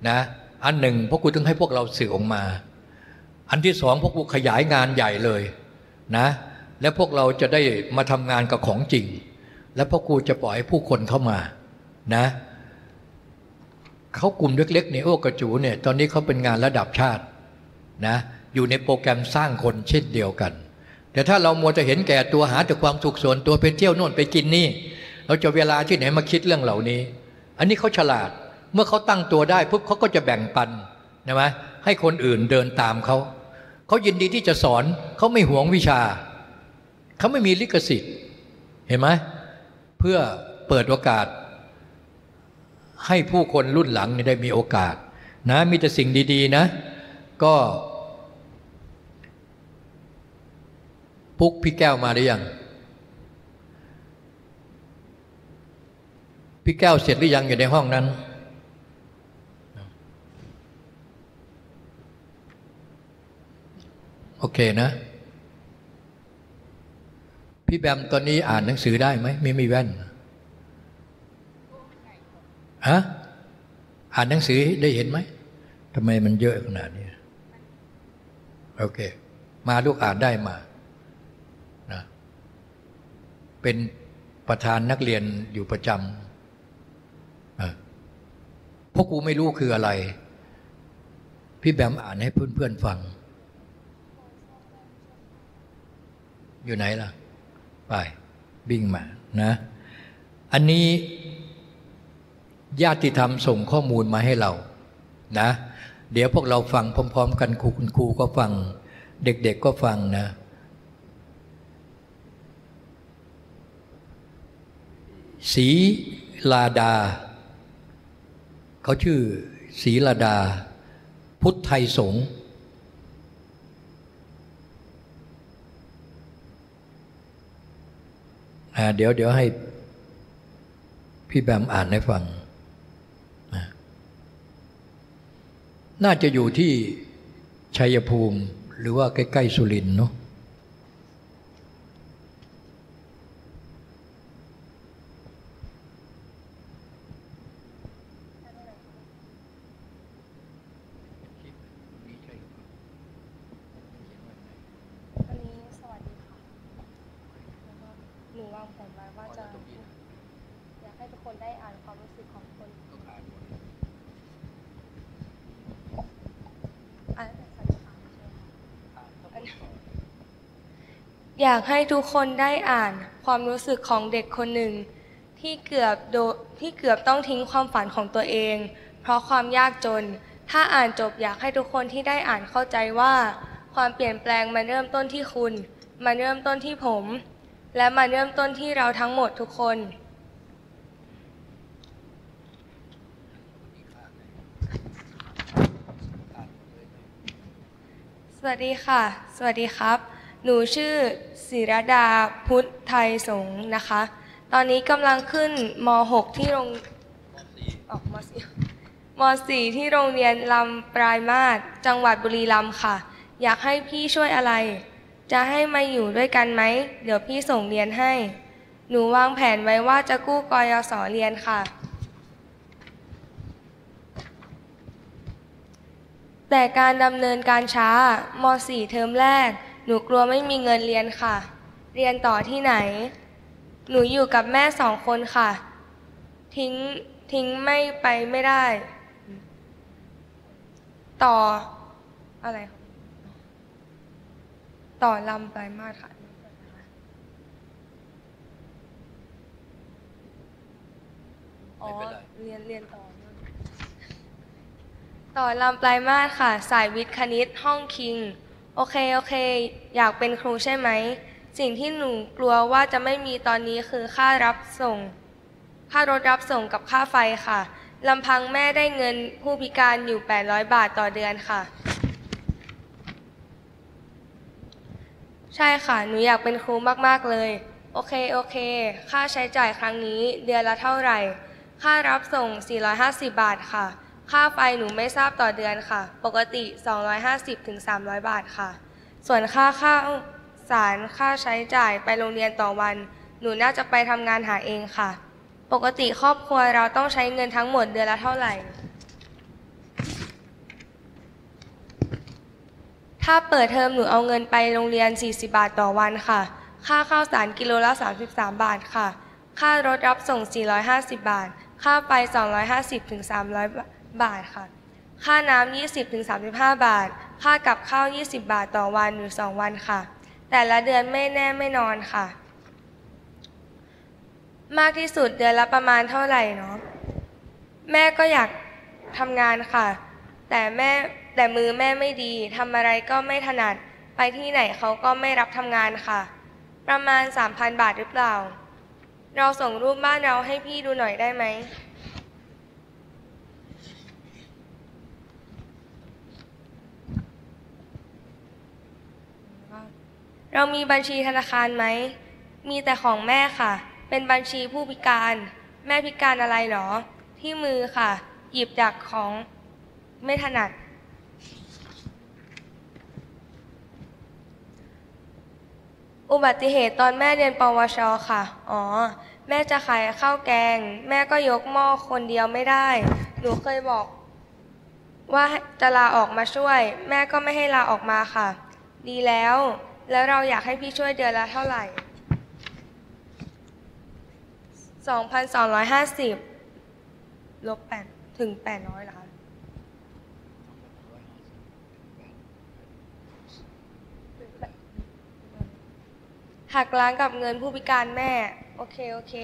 นะอันหนึ่งพวกกูต้องให้พวกเราสื่อออกมา อันที่สองพวกกูขยายงานใหญ่เลยนะและพวกเราจะได้มาทำงานกับของจริง และพวกกูจะปล่อยให้ผู้คนเข้ามานะ เขากลุ่มเล็กๆเนี่ยโอกระจูเนี่ยตอนนี้เขาเป็นงานระดับชาตินะอยู่ในโปรแกรมสร้างคนเช่นเดียวกัน แต่ถ้าเรามัวจะเห็นแก่ตัวหาแต่ความสุขส่วนตัวไปเที่ยวโน่นไปกินนี่ เราจะเวลาที่ไหนมาคิดเรื่องเหล่านี้ อันนี้เขาฉลาดเมื่อเขาตั้งตัวได้ปุ๊บเขาก็จะแบ่งปันนะไหมให้คนอื่นเดินตามเขาเขายินดีที่จะสอนเขาไม่หวงวิชาเขาไม่มีลิขสิทธิ์เห็นไหมเพื่อเปิดโอกาส ให้ผู้คนรุ่นหลังได้มีโอกาสนะมีแต่สิ่งดี ๆ นะ ก็ปุ๊กพี่แก้วมาหรือยัง พี่แก้วเสร็จหรือยังอยู่ในห้องนั้น โอเคนะ พี่แบมตอนนี้อ่านหนังสือได้ไหมไม่มีแว่น ฮะอ่านหนังสือได้เห็นไหมทำไมมันเยอะขนาดนี้โอเค มาลูกอ่านได้มานะเป็นประธานนักเรียนอยู่ประจำพวกกูไม่รู้คืออะไร พี่แบมอ่านให้เพื่อนๆฟัง อยู่ไหนล่ะ ไปบิ่งมานะ อันนี้ ญาติธรรมส่งข้อมูลมาให้เรานะ เดี๋ยวพวกเราฟังพร้อม ๆ กันครูคุณครูก็ฟัง เด็กๆก็ฟังนะสีลาดา เขาชื่อศรีลาดา พุทธไทยสงฆ์เดี๋ยวเดี๋ยวให้พี่แบมอ่านให้ฟังนะ น่าจะอยู่ที่ชัยภูมิหรือว่าใกล้ ๆ สุรินทร์เนาะ อันนี้สวัสดีค่ะแล้วก็หนูวางแผนไว้ว่าจะอยากให้ทุกคนได้อ่านความรู้สึกของคนอ่านตั้งแต่สวัสดีค่ะใช่ค่ะอันนี้ อยากให้ทุกคนได้อ่านความรู้สึกของเด็กคนหนึ่ง ที่เกือบโดที่เกือบต้องทิ้งความฝันของตัวเอง เพราะความยากจน ถ้าอ่านจบอยากให้ทุกคนที่ได้อ่านเข้าใจว่า ความเปลี่ยนแปลงมันเริ่มต้นที่คุณ มันเริ่มต้นที่ผม และมันเริ่มต้นที่เราทั้งหมดทุกคนสวัสดีค่ะ สวัสดีครับ หนูชื่อศิรดาพุทธไทยสงฆ์นะคะ ตอนนี้กำลังขึ้นม .6 ที่โรงออกม .4 ม .4 ที่โรงเรียนลำปลายมาศจังหวัดบุรีรัมย์ค่ะ อยากให้พี่ช่วยอะไร จะให้มาอยู่ด้วยกันไหม เดี๋ยวพี่ส่งเรียนให้ หนูวางแผนไว้ว่าจะกู้กยศเรียนค่ะ แต่การดำเนินการช้าม .4 เทอมแรก หนูกลัวไม่มีเงินเรียนค่ะ เรียนต่อที่ไหน หนูอยู่กับแม่สองคนค่ะ ทิ้งทิ้งไม่ไปไม่ได้ ต่อ อะไรครับต่อลำไปลายมาสค่ะอ๋อไม่เป็นไรเรียนเรียนต่อนู่นต่อลำปลายมาสค่ะ สายวิทย์คณิตห้องคิง โอเค โอเค อยากเป็นครูใช่ไหม สิ่งที่หนูกลัวว่าจะไม่มีตอนนี้คือค่ารับส่ง ค่ารถรับส่งกับค่าไฟค่ะลำพังแม่ได้เงินผู้พิการอยู่ 800 บาทต่อเดือนค่ะ ใช่ค่ะ หนูอยากเป็นครูมาก ๆ เลย โอเค โอเค ค่าใช้จ่ายครั้งนี้เดือนละเท่าไหร่ ค่ารับส่ง 450 บาทค่ะ ค่าไฟหนูไม่ทราบต่อเดือนค่ะ ปกติ 250ถึง300 บาทค่ะ ส่วนค่าข้าวสารค่าใช้จ่ายไปโรงเรียนต่อวัน หนูน่าจะไปทำงานหาเองค่ะ ปกติครอบครัวเราต้องใช้เงินทั้งหมดเดือนละเท่าไหร่ ถ้าเปิดเทอมหนูเอาเงินไปโรงเรียน 40 บาทต่อวันค่ะ ค่าข้าวสารกิโลละ 33 บาทค่ะ ค่ารถรับส่ง 450 บาท ค่าไฟ250ถึง300 บาทค่ะ ค่าน้ำ20ถึง35 บาท ค่ากับข้าว 20 บาทต่อวันหรือ 2 วันค่ะ แต่ละเดือนไม่แน่ไม่นอนค่ะ มากที่สุดเดือนละประมาณเท่าไหร่เนาะ แม่ก็อยากทำงานค่ะ แต่แม่แต่มือแม่ไม่ดีทำอะไรก็ไม่ถนัด ไปที่ไหนเขาก็ไม่รับทำงานค่ะ ประมาณ 3,000 บาทหรือเปล่า เราส่งรูปบ้านเราให้พี่ดูหน่อยได้ไหม เรามีบัญชีธนาคารไหม มีแต่ของแม่ค่ะ เป็นบัญชีผู้พิการ แม่พิการอะไรหรอ ที่มือค่ะ หยิบจากของไม่ถนัด อุบัติเหตุตอนแม่เรียนปวชค่ะ อ๋อ แม่จะขายข้าวแกง แม่ก็ยกหม้อคนเดียวไม่ได้ หนูเคยบอกว่าจะลาออกมาช่วย แม่ก็ไม่ให้ลาออกมาค่ะ ดีแล้ว แล้วเราอยากให้พี่ช่วยเดือนละเท่าไหร่ 2,250 ลบ8ถึง 800เหรอคะหักล้างกับเงินผู้พิการแม่ โอเค โอเค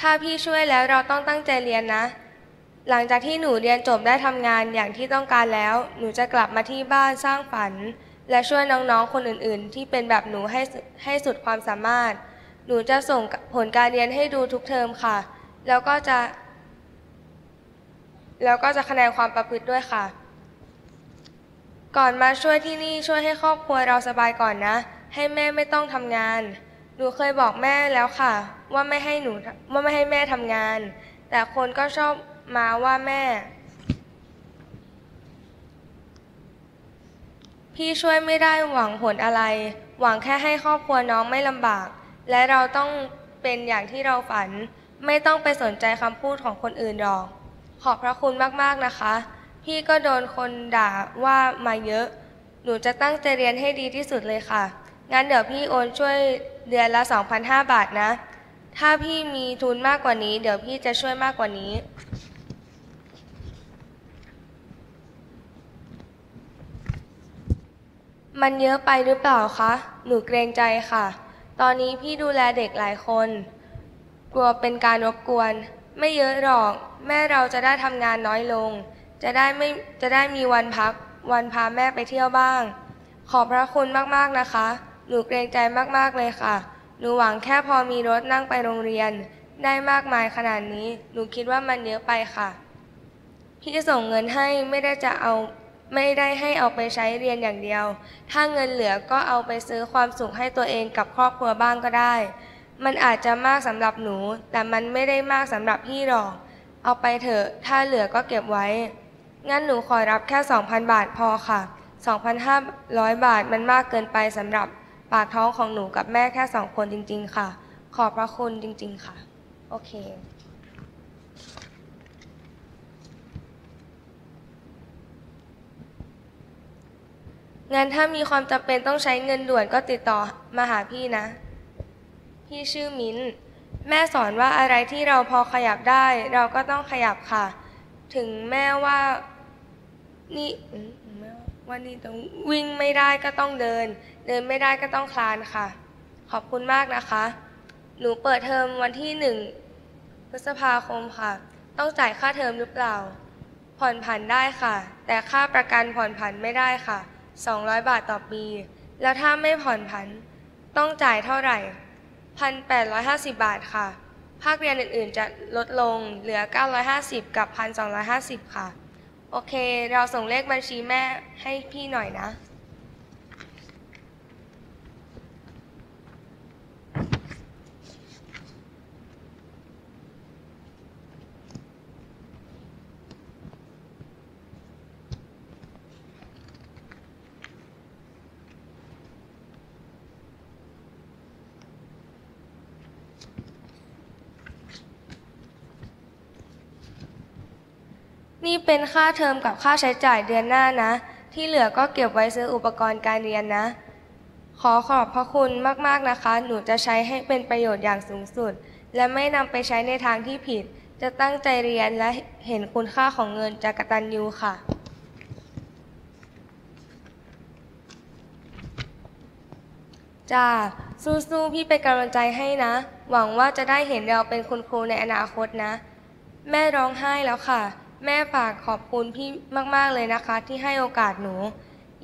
ถ้าพี่ช่วยแล้วเราต้องตั้งใจเรียนนะ หลังจากที่หนูเรียนจบได้ทำงานอย่างที่ต้องการแล้ว หนูจะกลับมาที่บ้านสร้างฝัน และช่วยน้องๆ คนอื่นๆ ที่เป็นแบบหนูให้ให้สุดความสามารถ หนูจะส่งผลการเรียนให้ดูทุกเทอมค่ะ แล้วก็จะ แล้วก็จะคะแนนความประพฤติด้วยค่ะ ก่อนมาช่วยที่นี่ช่วยให้ครอบครัวเราสบายก่อนนะ ให้แม่ไม่ต้องทำงาน หนูเคยบอกแม่แล้วค่ะ ว่าไม่ให้หนูว่าไม่ให้แม่ทำงาน แต่คนก็ชอบ มาว่าแม่ พี่ช่วยไม่ได้หวังผลอะไร หวังแค่ให้ครอบครัวน้องไม่ลำบาก และเราต้องเป็นอย่างที่เราฝัน ไม่ต้องไปสนใจคำพูดของคนอื่นหรอก ขอบพระคุณมากๆนะคะ พี่ก็โดนคนด่าว่ามาเยอะ หนูจะตั้งใจเรียนให้ดีที่สุดเลยค่ะ งั้นเดี๋ยวพี่โอนช่วยเดือนละ 2,500 บาทนะถ้าพี่มีทุนมากกว่านี้ เดี๋ยวพี่จะช่วยมากกว่านี้ มันเยอะไปหรือเปล่าคะ หนูเกรงใจค่ะ ตอนนี้พี่ดูแลเด็กหลายคน กลัวเป็นการรบกวน ไม่เยอะหรอก แม่เราจะได้ทำงานน้อยลง จะได้ไม่จะได้มีวันพัก วันพาแม่ไปเที่ยวบ้าง ขอบพระคุณมากๆนะคะ หนูเกรงใจมากๆเลยค่ะ หนูหวังแค่พอมีรถนั่งไปโรงเรียน ได้มากมายขนาดนี้ หนูคิดว่ามันเยอะไปค่ะ พี่ส่งเงินให้ไม่ได้จะเอา ไม่ได้ให้เอาไปใช้เรียนอย่างเดียว ถ้าเงินเหลือก็เอาไปซื้อความสุขให้ตัวเองกับครอบครัวบ้างก็ได้ มันอาจจะมากสำหรับหนู แต่มันไม่ได้มากสำหรับพี่หรอก เอาไปเถอะ ถ้าเหลือก็เก็บไว้ งั้นหนูขอรับแค่ 2,000 บาทพอค่ะ 2,500 บาทมันมากเกินไปสำหรับปากท้องของหนูกับแม่แค่สองคนจริง ๆ ค่ะ ขอบพระคุณจริง ๆ ค่ะ โอเค งั้นถ้ามีความจำเป็นต้องใช้เงินด่วนก็ติดต่อมาหาพี่นะ พี่ชื่อมิ้น แม่สอนว่าอะไรที่เราพอขยับได้ เราก็ต้องขยับค่ะ ถึงแม่ว่า นี่ว่านี่ต้องวิ่งไม่ได้ก็ต้องเดิน เดินไม่ได้ก็ต้องคลานค่ะ ขอบคุณมากนะคะ หนูเปิดเทอมวันที่หนึ่งพฤษภาคมค่ะ ต้องจ่ายค่าเทอมหรือเปล่า ผ่อนผันได้ค่ะ แต่ค่าประกันผ่อนผันไม่ได้ค่ะ 200 บาทต่อปี แล้วถ้าไม่ผ่อนผัน ต้องจ่ายเท่าไหร่ 1,850 บาทค่ะ ภาคเรียนอื่นๆจะลดลงเหลือ 950 กับ 1,250 ค่ะ โอเค เราส่งเลขบัญชีแม่ให้พี่หน่อยนะ นี่เป็นค่าเทอมกับค่าใช้จ่ายเดือนหน้านะ ที่เหลือก็เก็บไว้ซื้ออุปกรณ์การเรียนนะ ขอขอบพระคุณมากๆนะคะ หนูจะใช้ให้เป็นประโยชน์อย่างสูงสุด และไม่นำไปใช้ในทางที่ผิด จะตั้งใจเรียนและเห็นคุณค่าของเงินจากกตัญญูค่ะจ้าสู้ๆพี่เป็นกำลังใจให้นะ หวังว่าจะได้เห็นเราเป็นคุณครูในอนาคตนะ แม่ร้องไห้แล้วค่ะ แม่ฝากขอบคุณพี่มากๆเลยนะคะ ที่ให้โอกาสหนู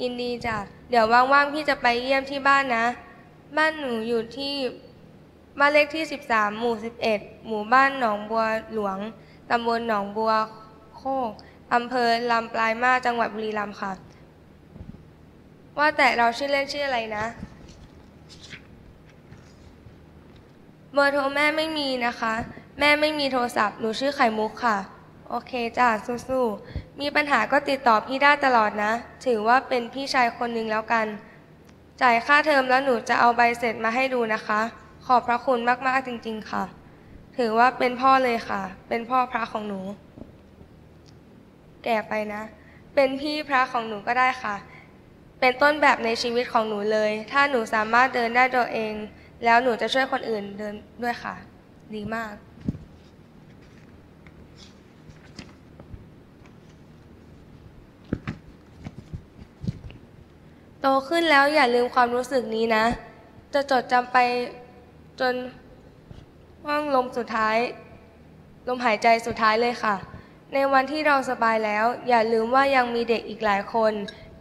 ยินดีจ้ะเดี๋ยวว่างๆพี่จะไปเยี่ยมที่บ้านนะ บ้านหนูอยู่ที่บ้านเลขที่ 13 หมู่ 11 หมู่บ้านหนองบัวหลวงตำบลหนองบัวโคกอำเภอลำปลายมาจังหวัดบุรีรัมย์ค่ะ ว่าแต่เราชื่อเล่นชื่ออะไรนะ เบอร์โทรแม่ไม่มีนะคะ แม่ไม่มีโทรศัพท์ หนูชื่อไข่มุกค่ะ โอเคจ้าสู้ๆมีปัญหาก็ติดต่อพี่ได้ตลอดนะ ถือว่าเป็นพี่ชายคนหนึ่งแล้วกัน จ่ายค่าเทอมแล้วหนูจะเอาใบเสร็จมาให้ดูนะคะ ขอบพระคุณมากๆจริงๆค่ะ ถือว่าเป็นพ่อเลยค่ะ เป็นพ่อพระของหนู แก่ไปนะ เป็นพี่พระของหนูก็ได้ค่ะ เป็นต้นแบบในชีวิตของหนูเลย ถ้าหนูสามารถเดินได้ตัวเอง แล้วหนูจะช่วยคนอื่นเดินด้วยค่ะ ดีมาก โตขึ้นแล้วอย่าลืมความรู้สึกนี้นะ จะจดจำไปจนว่างลมสุดท้าย ลมหายใจสุดท้ายเลยค่ะ ในวันที่เราสบายแล้ว อย่าลืมว่ายังมีเด็กอีกหลายคน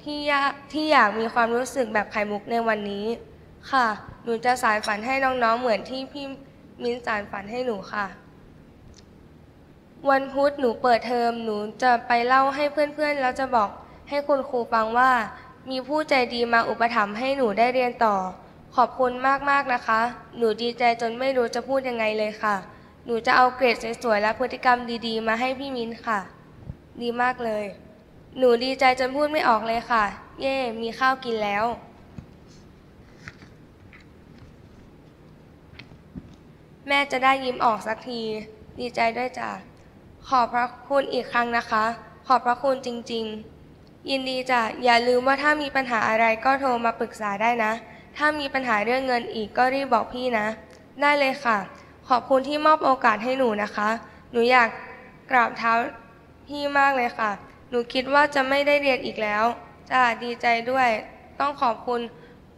ที่อยากที่อยากมีความรู้สึกแบบไข่มุกในวันนี้ ค่ะ หนูจะสารฝันให้น้องๆเหมือนที่พี่มิ้นสารฝันให้หนูค่ะ วันพุธหนูเปิดเทอมหนูจะไปเล่าให้เพื่อนๆ แล้วจะบอกให้คุณครูฟังว่า มีผู้ใจดีมาอุปถัมภ์ให้หนูได้เรียนต่อ ขอบคุณมากๆนะคะ หนูดีใจจนไม่รู้จะพูดยังไงเลยค่ะ หนูจะเอาเกรดสวยๆและพฤติกรรมดีๆ มาให้พี่มิ้นค่ะ ดีมากเลย หนูดีใจจนพูดไม่ออกเลยค่ะ เย่มีข้าวกินแล้วแม่จะได้ยิ้มออกสักที ดีใจด้วยจ้ะขอบพระคุณอีกครั้งนะคะ ขอบพระคุณจริง ๆ ยินดีจ้ะอย่าลืมว่าถ้ามีปัญหาอะไรก็โทรมาปรึกษาได้นะ ถ้ามีปัญหาเรื่องเงินอีกก็รีบบอกพี่นะ ได้เลยค่ะ ขอบคุณที่มอบโอกาสให้หนูนะคะ หนูอยากกราบเท้าพี่มากเลยค่ะ หนูคิดว่าจะไม่ได้เรียนอีกแล้วจ้าดีใจด้วย ต้องขอบคุณ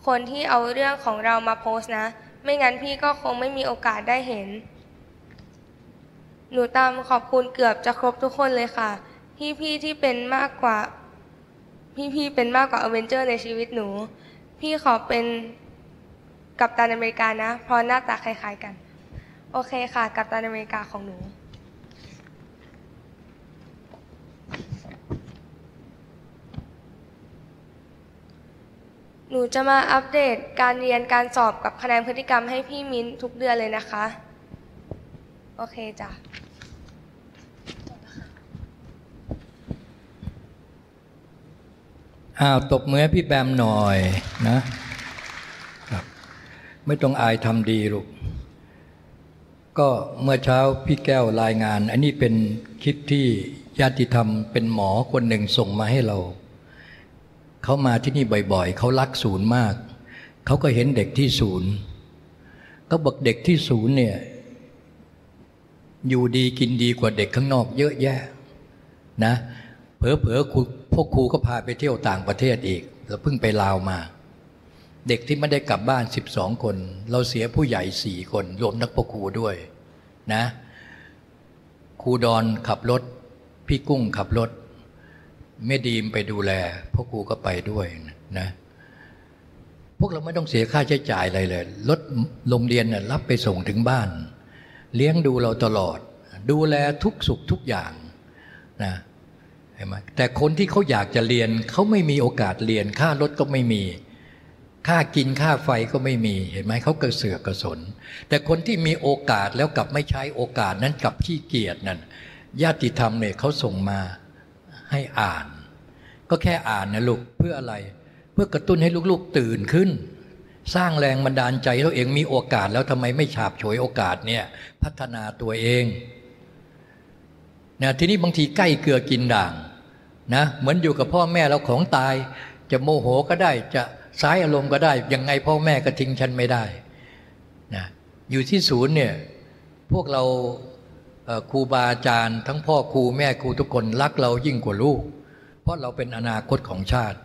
คนที่เอาเรื่องของเรามาโพสต์นะ ไม่งั้นพี่ก็คงไม่มีโอกาสได้เห็น หนูตามขอบคุณเกือบจะครบทุกคนเลยค่ะ พี่ๆที่เป็นมากกว่า พี่ๆเป็นมากกว่าอเวนเจอร์ในชีวิตหนู พี่ขอเป็นกัปตันอเมริกานะ เพราะหน้าตาคล้ายๆกัน โอเคค่ะ กัปตันอเมริกาของหนู หนูจะมาอัปเดตการเรียนการสอบกับคะแนนพฤติกรรมให้พี่มิ้นทุกเดือนเลยนะคะ โอเคจ้ะ อ้าวตบมือพี่แบมหน่อยนะครับไม่ต้องอายทำดีลูกก็เมื่อเช้าพี่แก้วรายงาน อันนี้เป็นคลิปที่ญาติธรรมเป็นหมอคนหนึ่งส่งมาให้เรา เขามาที่นี่บ่อยๆ เขารักศูนย์มาก เขาก็เห็นเด็กที่ศูนย์ก็บอกเด็กที่ศูนย์เนี่ยอยู่ดีกินดีกว่าเด็กข้างนอกเยอะแยะนะ เผลอๆครูพวกครูก็พาไปเที่ยวต่างประเทศอีกเราเพิ่งไปลาวมา เด็กที่ไม่ได้กลับบ้าน 12 คน เราเสียผู้ใหญ่สี่คนรวมนักพวกครูด้วยนะครูดอนขับรถ พี่กุ้งขับรถแม่ดีมไปดูแลพวกครูก็ไปด้วยนะพวกเราไม่ต้องเสียค่าใช้จ่ายอะไรเลยรถโรงเรียนน่ะรับไปส่งถึงบ้าน เลี้ยงดูเราตลอด ดูแลทุกสุขทุกอย่างนะ เห็นไหมแต่คนที่เขาอยากจะเรียนเขาไม่มีโอกาสเรียน ค่ารถก็ไม่มี ค่ากินค่าไฟก็ไม่มีเห็นไหมเขากระเสือกกระสน แต่คนที่มีโอกาสแล้วกลับไม่ใช้โอกาสนั้นกลับขี้เกียจนั่นญาติธรรมเนี่ยเขาส่งมาให้อ่าน ก็แค่อ่านนะลูกเพื่ออะไร เพื่อกระตุ้นให้ลูกๆตื่นขึ้น สร้างแรงบันดาลใจตัวเองมีโอกาสแล้วทำไมไม่ฉาบฉวยโอกาสเนี่ยพัฒนาตัวเอง นะทีนี้บางทีใกล้เกลือกินด่างนะเหมือนอยู่กับพ่อแม่เราของตาย จะโมโหก็ได้จะซ้ายอารมณ์ก็ได้ยังไงพ่อแม่ก็ทิ้งฉันไม่ได้นะอยู่ที่ศูนย์เนี่ยพวกเราครูบาอาจารย์ ทั้งพ่อครูแม่ครูทุกคนรักเรายิ่งกว่าลูก เพราะเราเป็นอนาคตของชาติ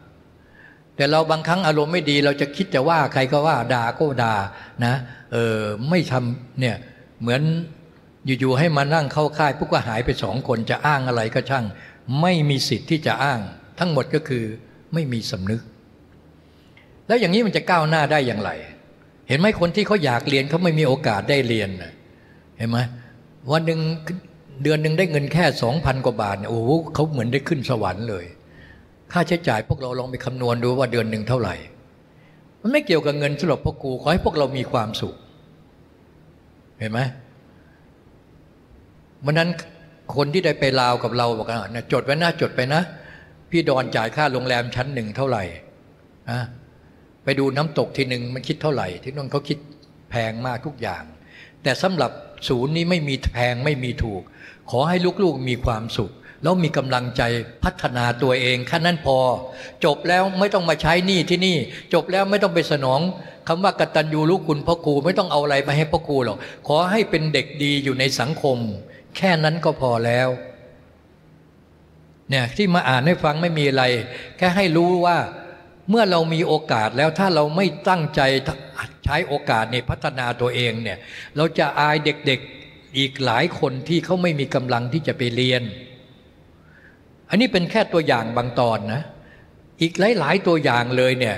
แต่เราบางครั้งอารมณ์ไม่ดี เราจะคิดจะว่าใครก็ว่าด่าก็ด่านะเออไม่ทำเนี่ยเหมือน อยู่ๆให้มานั่งเข้าค่ายพวกก็หายไปสองคนจะอ้างอะไรก็ช่าง ไม่มีสิทธิ์ที่จะอ้าง ทั้งหมดก็คือไม่มีสำนึก แล้วอย่างนี้มันจะก้าวหน้าได้อย่างไร เห็นไหมคนที่เขาอยากเรียนเขาไม่มีโอกาสได้เรียนเห็นไหมวันหนึ่งเดือนหนึ่งได้เงินแค่สองพันกว่าบาทเนี่ยโอ้โหเขาเหมือนได้ขึ้นสวรรค์เลย ค่าใช้จ่ายพวกเราลองไปคำนวณดูว่าเดือนหนึ่งเท่าไหร่ มันไม่เกี่ยวกับเงินสำหรับพวกกูขอให้พวกเรามีความสุข เห็นไหม วันนั้นคนที่ได้ไปลาวกับเราบอกกันะจดไว้นะจดไปนะ พี่ดอนจ่ายค่าโรงแรมชั้นหนึ่งเท่าไหร่นะไปดูน้ำตกทีหนึ่งมันคิดเท่าไหร่ ที่นั่นเขาคิดแพงมากทุกอย่าง แต่สำหรับศูนย์นี้ไม่มีแพงไม่มีถูก ขอให้ลูกๆมีความสุข แล้วมีกำลังใจพัฒนาตัวเองแค่นั้นพอ จบแล้วไม่ต้องมาใช้หนี้ที่นี่ จบแล้วไม่ต้องไปสนองคำว่ากตัญญูลูกคุณพ่อครูไม่ต้องเอาอะไรมาให้พ่อครูหรอกขอให้เป็นเด็กดีอยู่ในสังคม แค่นั้นก็พอแล้วเนี่ยที่มาอ่านให้ฟังไม่มีอะไร แค่ให้รู้ว่าเมื่อเรามีโอกาสแล้วถ้าเราไม่ตั้งใจใช้โอกาสในพัฒนาตัวเองเนี่ยเราจะอายเด็กๆอีกหลายคนที่เขาไม่มีกำลังที่จะไปเรียน อันนี้เป็นแค่ตัวอย่างบางตอนนะอีกหลายๆตัวอย่างเลยเนี่ย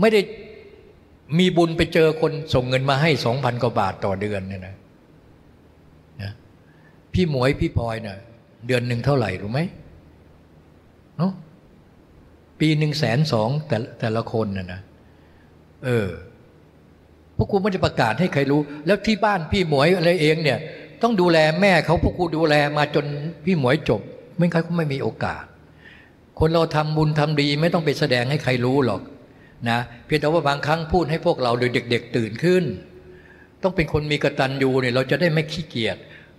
ไม่ได้มีบุญไปเจอคนส่งเงินมาให้สองพันกว่าบาทต่อเดือนเนี่ยนะ พี่หมวยพี่พลอยเนะ่ยเดือนหนึ่งเท่าไหร่รู้ไหมเนาะปีหนึ่งแสนสองแต่แต่ละคนนะนะเออพวกกูไม่ได้ประกาศให้ใครรู้ แล้วที่บ้านพี่หมวยอะไรเองเนี่ย ต้องดูแลแม่เขาพวกกูดูแลมาจนพี่หมวยจบ ไม่ใครก็ไม่มีโอกาส คนเราทำบุญทำดีไม่ต้องไปแสดงให้ใครรู้หรอกนะเพียงแต่ว่าบางครั้งพูดให้พวกเราโดยเด็ก ๆ ตื่นขึ้น ต้องเป็นคนมีกระตันยูเนี่ยเราจะได้ไม่ขี้เกียจ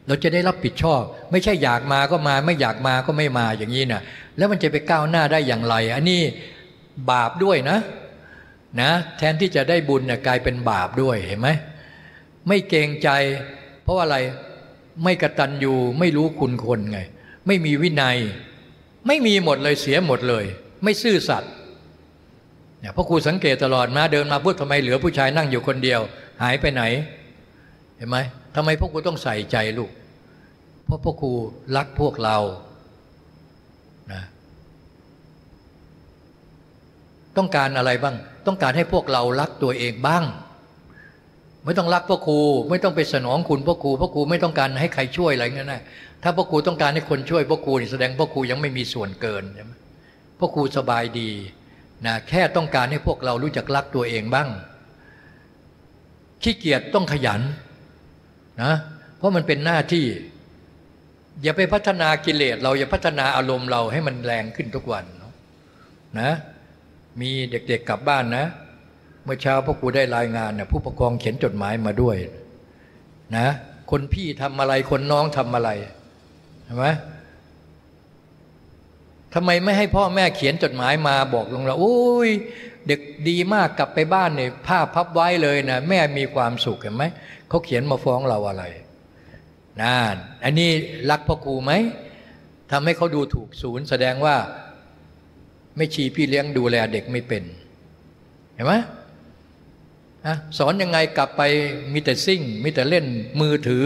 เราจะได้รับผิดชอบ ไม่ใช่อยากมาก็มาไม่อยากมาก็ไม่มาอย่างนี้นะแล้วมันจะไปก้าวหน้าได้อย่างไร อันนี้บาปด้วยนะนะ แทนที่จะได้บุญนะกลายเป็นบาปด้วยเห็นไหมไม่เกรงใจ เพราะอะไรไม่กระตันอยู่ไม่รู้คุณคนไง ไม่มีวินัย ไม่มีหมดเลยเสียหมดเลย ไม่ซื่อสัตย์เนี่ยพ่อครูสังเกตตลอดมาเดินมาพูดทำไมเหลือผู้ชายนั่งอยู่คนเดียว หายไปไหน เห็นไหมทำไมพ่อครูต้องใส่ใจลูก เพราะพ่อครูรักพวกเรานะต้องการอะไรบ้าง ต้องการให้พวกเรารักตัวเองบ้าง ไม่ต้องรักพ่อครู ไม่ต้องไปสนองคุณพ่อครูพ่อครูไม่ต้องการให้ใครช่วยอะไรเงี้ยนะถ้าพ่อครูต้องการให้คนช่วยพ่อครูแสดงพ่อครูยังไม่มีส่วนเกินใช่ไหมพ่อครูสบายดีนะแค่ต้องการให้พวกเรารู้จักรักตัวเองบ้าง ขี้เกียจต้องขยัน นะเพราะมันเป็นหน้าที่ อย่าไปพัฒนากิเลสเราอย่าพัฒนาอารมณ์เราให้มันแรงขึ้นทุกวันนะ มีเด็กๆกลับบ้านนะ เมื่อเช้าพ่อครูได้รายงานนะผู้ปกครองเขียนจดหมายมาด้วยนะ คนพี่ทำอะไรคนน้องทำอะไรใช่ไหม ทำไมไม่ให้พ่อแม่เขียนจดหมายมาบอกลงเราโอ้ยเด็กดีมากกลับไปบ้านเนี่ยผ้าพับไว้เลยนะแม่มีความสุขเห็นไหมเขาเขียนมาฟ้องเราอะไรนั่นอันนี้รักพ่อครูไหมทำให้เขาดูถูกศูนย์แสดงว่าไม่ชีพี่เลี้ยงดูแลเด็กไม่เป็น เห็นไหมสอนยังไงกลับไปมีแต่ซิ่ง มีแต่เล่นมือถือ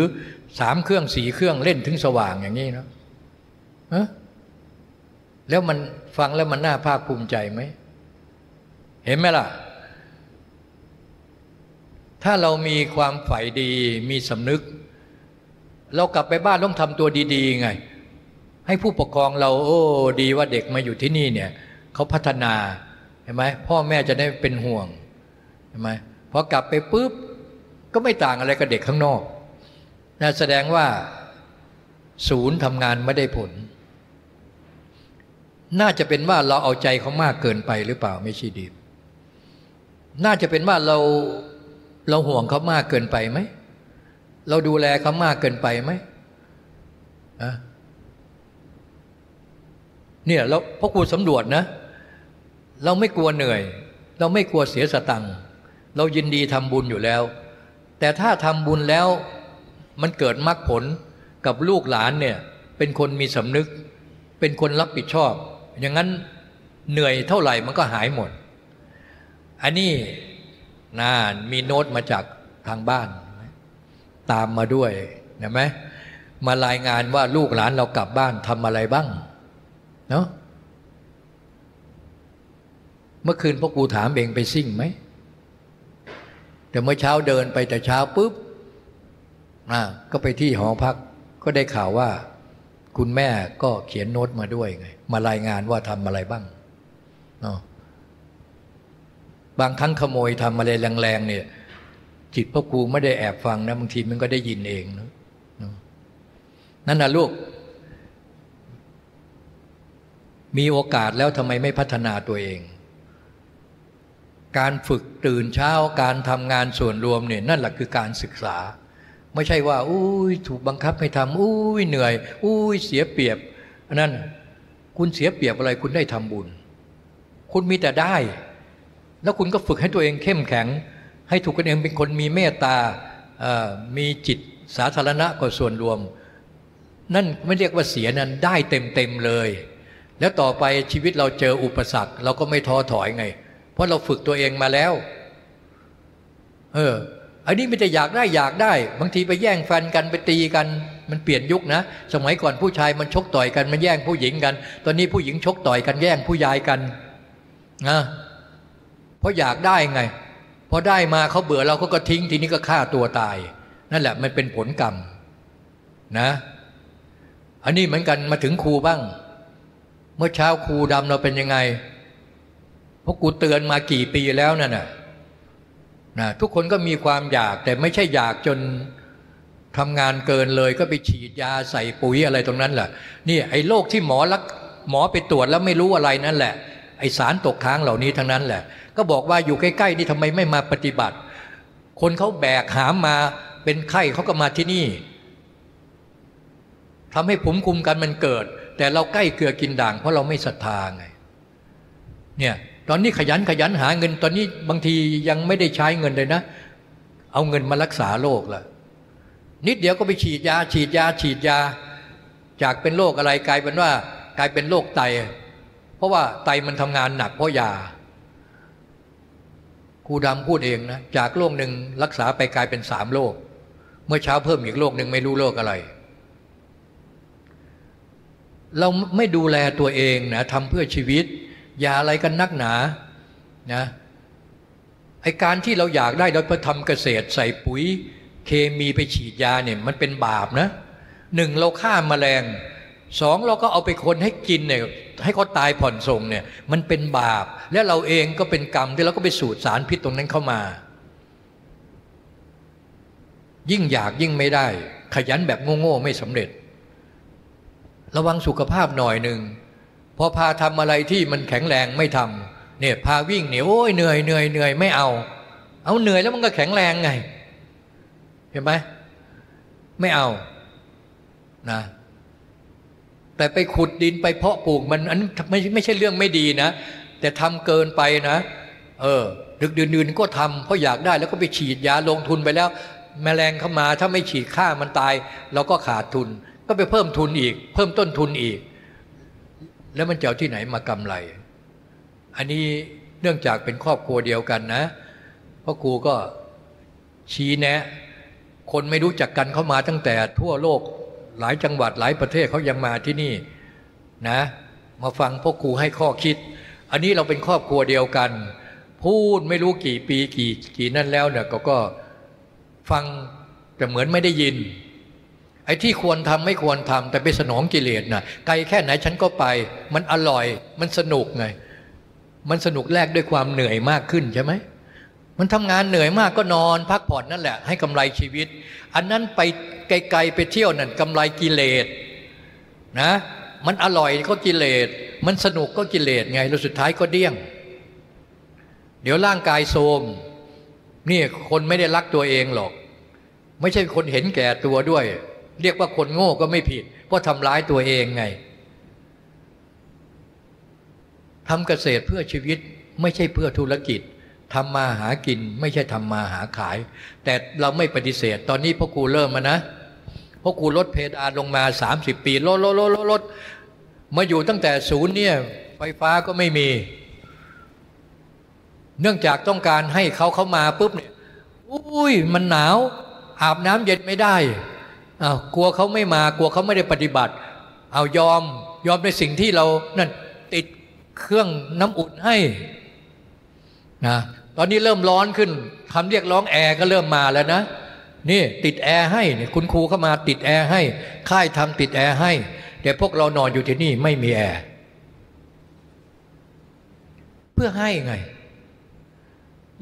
สามเครื่องสี่เครื่องเล่นถึงสว่างอย่างนี้เนาะ แล้วมันฟังแล้วมันน่าภาคภูมิใจไหม เห็นไหมล่ะ ถ้าเรามีความใฝ่ดีมีสำนึก เรากลับไปบ้านต้องทำตัวดี ๆ ไง ให้ผู้ปกครองเรา โอ้ดีว่าเด็กมาอยู่ที่นี่เนี่ยเขาพัฒนาเห็นไหมพ่อแม่จะได้เป็นห่วงเห็นไหมพอกลับไปปุ๊บก็ไม่ต่างอะไรกับเด็กข้างนอกน่าแสดงว่า ศูนย์ทำงานไม่ได้ผล น่าจะเป็นว่าเราเอาใจเขามากเกินไปหรือเปล่าไม่ช่ดี น่าจะเป็นว่าเราเราห่วงเขามากเกินไปไหม เราดูแลเขามากเกินไปไหมอะเนี่ยเราพ่อครูสำรวจนะ เราไม่กลัวเหนื่อย เราไม่กลัวเสียสตังค์เรายินดีทำบุญอยู่แล้ว แต่ถ้าทำบุญแล้วมันเกิดมรรคผลกับลูกหลานเนี่ยเป็นคนมีสำนึก เป็นคนรับผิดชอบ อย่างนั้นเหนื่อยเท่าไหร่มันก็หายหมด อันนี้น่ามีโน้ตมาจากทางบ้าน ตามมาด้วยเห็นไหมมารายงานว่าลูกหลานเรากลับบ้านทำอะไรบ้างเนาะเมื่อคืนพ่อกูถามเองไปซิ่งไหมแต่เมื่อเช้าเดินไปแต่เช้าปุ๊บก็ไปที่หอพักก็ได้ข่าวว่า คุณแม่ก็เขียนโน้ตมาด้วยไง มารายงานว่าทำอะไรบ้างเนาะบางครั้งขโมยทำอะไรแรงๆเนี่ย จิตพ่อครูไม่ได้แอบฟังนะบางทีมันก็ได้ยินเองนะนั่นนะลูก มีโอกาสแล้วทำไมไม่พัฒนาตัวเอง การฝึกตื่นเช้าการทำงานส่วนรวมเนี่ยนั่นแหละคือการศึกษา ไม่ใช่ว่า อุ้ยถูกบังคับให้ทำอุ้ยเหนื่อย อุ้ยเสียเปรียบอันนั้นคุณเสียเปรียบอะไรคุณได้ทำบุญ คุณมีแต่ได้ แล้วคุณก็ฝึกให้ตัวเองเข้มแข็ง ให้ถูกกันเองเป็นคนมีเมตตามีจิตสาธารณะกับส่วนรวม นั่นไม่เรียกว่าเสียนั้นได้เต็มเต็มเลย แล้วต่อไปชีวิตเราเจออุปสรรค เราก็ไม่ท้อถอยไง เพราะเราฝึกตัวเองมาแล้ว เออ อันนี้ไม่ได้อยากได้อยากได้ บางทีไปแย่งแฟนกันไปตีกันมันเปลี่ยนยุคนะ สมัยก่อนผู้ชายมันชกต่อยกันมันแย่งผู้หญิงกัน ตอนนี้ผู้หญิงชกต่อยกันแย่งผู้ชายกันนะเพราะอยากได้ไงพอได้มาเขาเบื่อเราเขาก็ทิ้งทีนี้ก็ฆ่าตัวตาย นั่นแหละมันเป็นผลกรรมนะ อันนี้เหมือนกันมาถึงครูบ้าง เมื่อเช้าครูดำเราเป็นยังไงเพราะกูเตือนมากี่ปีแล้วนั่นน่ะ นะทุกคนก็มีความอยากแต่ไม่ใช่อยากจนทำงานเกินเลยก็ไปฉีดยาใส่ปุ๋ยอะไรตรงนั้นแหละนี่ไอ้โรคที่หมอรักหมอไปตรวจแล้วไม่รู้อะไรนั่นแหละ ไอสารตกค้างเหล่านี้ทั้งนั้นแหละ ก็บอกว่าอยู่ใกล้ๆนี่ทำไมไม่มาปฏิบัติ คนเขาแบกหามมาเป็นไข้เขาก็มาที่นี่ทำให้ผมคุมกันมันเกิด แต่เราใกล้เกลือกินด่างเพราะเราไม่ศรัทธาไง เนี่ย ตอนนี้ขยันขยันหาเงิน ตอนนี้บางทียังไม่ได้ใช้เงินเลยนะ เอาเงินมารักษาโรคละนิดเดียวก็ไปฉีดยา ฉีดยา ฉีดยา จากเป็นโรคอะไรกลายเป็นว่ากลายเป็นโรคไต เพราะว่าไตมันทำงานหนักเพราะยาครูดำพูดเองนะจากโรคหนึ่งรักษาไปกลายเป็นสามโรคเมื่อเช้าเพิ่มอีกโรคหนึ่งไม่รู้โรคอะไร เราไม่ดูแลตัวเองนะทำเพื่อชีวิต อย่าอะไรกันนักหนานะไอการที่เราอยากได้เราไปทำเกษตรใส่ปุ๋ย เคมีไปฉีดยาเนี่ยมันเป็นบาปนะหนึ่งเราฆ่ามาแมลงสองเราก็เอาไปคนให้กินเนี่ยให้เขาตายผ่อนส่งเนี่ยมันเป็นบาป และเราเองก็เป็นกรรมที่เราก็ไปสูดสารพิษตรงนั้นเข้ามา ยิ่งอยากยิ่งไม่ได้ ขยันแบบโง่ๆไม่สำเร็จ ระวังสุขภาพหน่อยหนึ่ง พอพาทำอะไรที่มันแข็งแรงไม่ทำเนี่ยพาวิ่งเหนี่ยโอ้ยเหนื่อยเหนื่อยเหนื่อยไม่เอา เอาเหนื่อยแล้วมันก็แข็งแรงไง เห็นไหมไม่เอานะแต่ไปขุดดินไปเพาะปลูกมันอันไม่ไม่ใช่เรื่องไม่ดีนะ แต่ทำเกินไปนะ เออ ดึกดื่นๆก็ทำเพราะอยากได้แล้วก็ไปฉีดยาลงทุนไปแล้ว แมลงเข้ามาถ้าไม่ฉีดฆ่ามันตาย เราก็ขาดทุน ก็ไปเพิ่มทุนอีก เพิ่มต้นทุนอีก แล้วมันจะเอาที่ไหนมากำไร อันนี้เนื่องจากเป็นครอบครัวเดียวกันนะพราะครูก็ชี้แนะ คนไม่รู้จักกันเข้ามาตั้งแต่ทั่วโลกหลายจังหวัดหลายประเทศเขายังมาที่นี่นะ มาฟังพวกครูให้ข้อคิด อันนี้เราเป็นครอบครัวเดียวกัน พูดไม่รู้กี่ปีกี่กี่นั่นแล้วเนี่ยก็ก็ฟังแต่เหมือนไม่ได้ยิน ไอ้ที่ควรทำไม่ควรทำแต่ไปสนองกิเลสนะไกลแค่ไหนฉันก็ไป มันอร่อย มันสนุกไง มันสนุกแลกด้วยความเหนื่อยมากขึ้นใช่ไหมมันทำงานเหนื่อยมากก็นอน พักผ่อนนั่นแหละ ให้กำไรชีวิต อันนั้นไปไกลๆไปเที่ยวนั่นกำไรกิเลสนะมันอร่อยก็กิเลส มันสนุกก็กิเลสไงแล้วสุดท้ายก็เดี้ยง เดี๋ยวร่างกายโทมนี่คนไม่ได้รักตัวเองหรอก ไม่ใช่คนเห็นแก่ตัวด้วย เรียกว่าคนโง่ก็ไม่ผิด เพราะทำร้ายตัวเองไงทำเกษตรเพื่อชีวิตไม่ใช่เพื่อธุรกิจทำมาหากินไม่ใช่ทำมาหาขาย แต่เราไม่ปฏิเสธ ตอนนี้พ่อครูเริ่มมานะพ่อครูลดเพดานลงมา 30 ปีลดลดลดลดลดมาอยู่ตั้งแต่ศูนย์เนี่ยไฟฟ้าก็ไม่มี เนื่องจากต้องการให้เขาเข้ามาปุ๊บเนี่ยอุ้ยมันหนาว อาบน้ำเย็นไม่ได้ อ้าวกลัวเขาไม่มากลัวเขาไม่ได้ปฏิบัติ เอายอมยอมในสิ่งที่เรานั่นติดเครื่องน้ำอุ่นให้นะตอนนี้เริ่มร้อนขึ้นคำเรียกร้องแอร์ก็เริ่มมาแล้วนะนี่ติดแอร์ให้เนี่ยคุณครูเข้ามาติดแอร์ให้ค่ายทำติดแอร์ให้แต่พวกเรานอนอยู่ที่นี่ไม่มีแอร์เพื่อให้ไง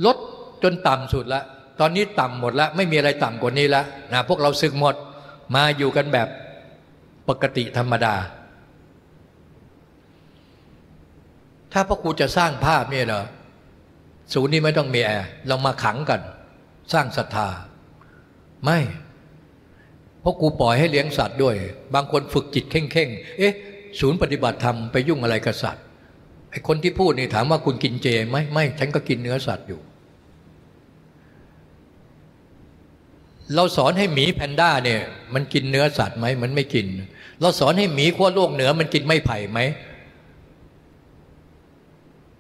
ลดจนต่ำสุดละ ตอนนี้ต่ำหมดแล้วไม่มีอะไรต่ำกว่านี้แล้วนะพวกเราสึกหมด มาอยู่กันแบบปกติธรรมดา ถ้าพ่อครูจะสร้างภาพเนี่ยเหรอศูนย์นี้ไม่ต้องมีแอร์เรามาขังกัน สร้างศรัทธา ไม่เพราะกูปล่อยให้เลี้ยงสัตว์ด้วย บางคนฝึกจิตเข่งๆเอ๊ะ ศูนย์ปฏิบัติธรรมไปยุ่งอะไรกับสัตว์ไอ้คนที่พูดนี่ถามว่าคุณกินเจไหมไม่ ฉันก็กินเนื้อสัตว์อยู่ เราสอนให้หมีแพนด้าเนี่ย มันกินเนื้อสัตว์ไหมมันไม่กิน เราสอนให้หมีขั้วโลกเหนือ มันกินไม่ไผ่ไหม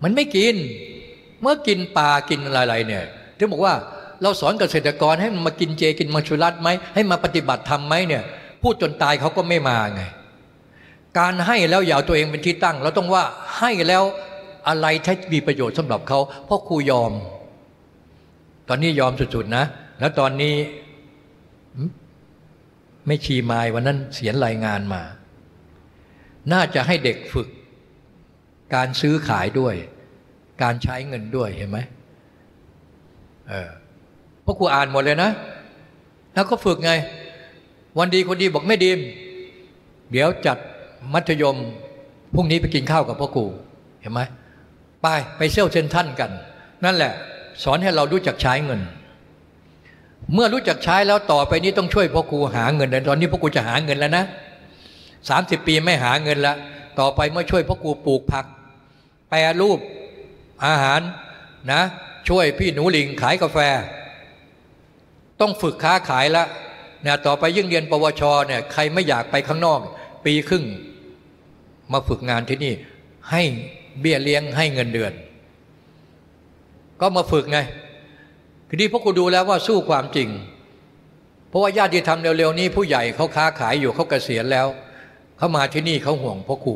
มันไม่กิน เมื่อกินปลากินอะไรๆเนี่ยถึงบอกว่าเราสอนเกษตรกรให้มันมากินเจกินมังชุรัตไหมให้มาปฏิบัติธรรมไหมเนี่ยพูดจนตายเขาก็ไม่มาไง การให้แล้วอย่าตัวเองเป็นที่ตั้ง เราต้องว่าให้แล้วอะไรที่มีประโยชน์สำหรับเขาเพราะครูยอม ตอนนี้ยอมสุดๆนะ แล้วตอนนี้ ไม่ชีมายวันนั้นเสียนรายงานมา น่าจะให้เด็กฝึก การซื้อขายด้วย การใช้เงินด้วยเห็นไหมเออพราะครูอ่านหมดเลยนะ แล้วก็ฝึกไง วันดีคนดีบอกไม่ดีมเดี๋ยวจัดมัธยมพรุ่งนี้ไปกินข้าวกับพ่อครูเห็นไหมไปไปเซี่ยวเซนท่านกัน นั่นแหละ สอนให้เรารู้จักใช้เงิน เมื่อรู้จักใช้แล้วต่อไปนี้ต้องช่วยพ่อครูหาเงินตอนนี้พ่อครูจะหาเงินแล้วนะสามสิบปีไม่หาเงินล้วต่อไปเมื่อช่วยพ่อครูปลูกผัก แปรรูปอาหารนะ ช่วยพี่หนูลิงขายกาแฟ ต้องฝึกค้าขายล้วเนี่ยต่อไปยิ่งเรียนปวชเนี่ยใครไม่อยากไปข้างนอก ปีครึ่ง มาฝึกงานที่นี่ ให้เบี้ยเลี้ยงให้เงินเดือน ก็มาฝึกไง ทีนี้พวกกูดูแล้วว่าสู้ความจริง เพราะว่าญาติธรรมเร็วๆนี้ผู้ใหญ่เขาค้าขายอยู่เขาเกษียณแล้ว เขามาที่นี่เขาห่วงพ่อครู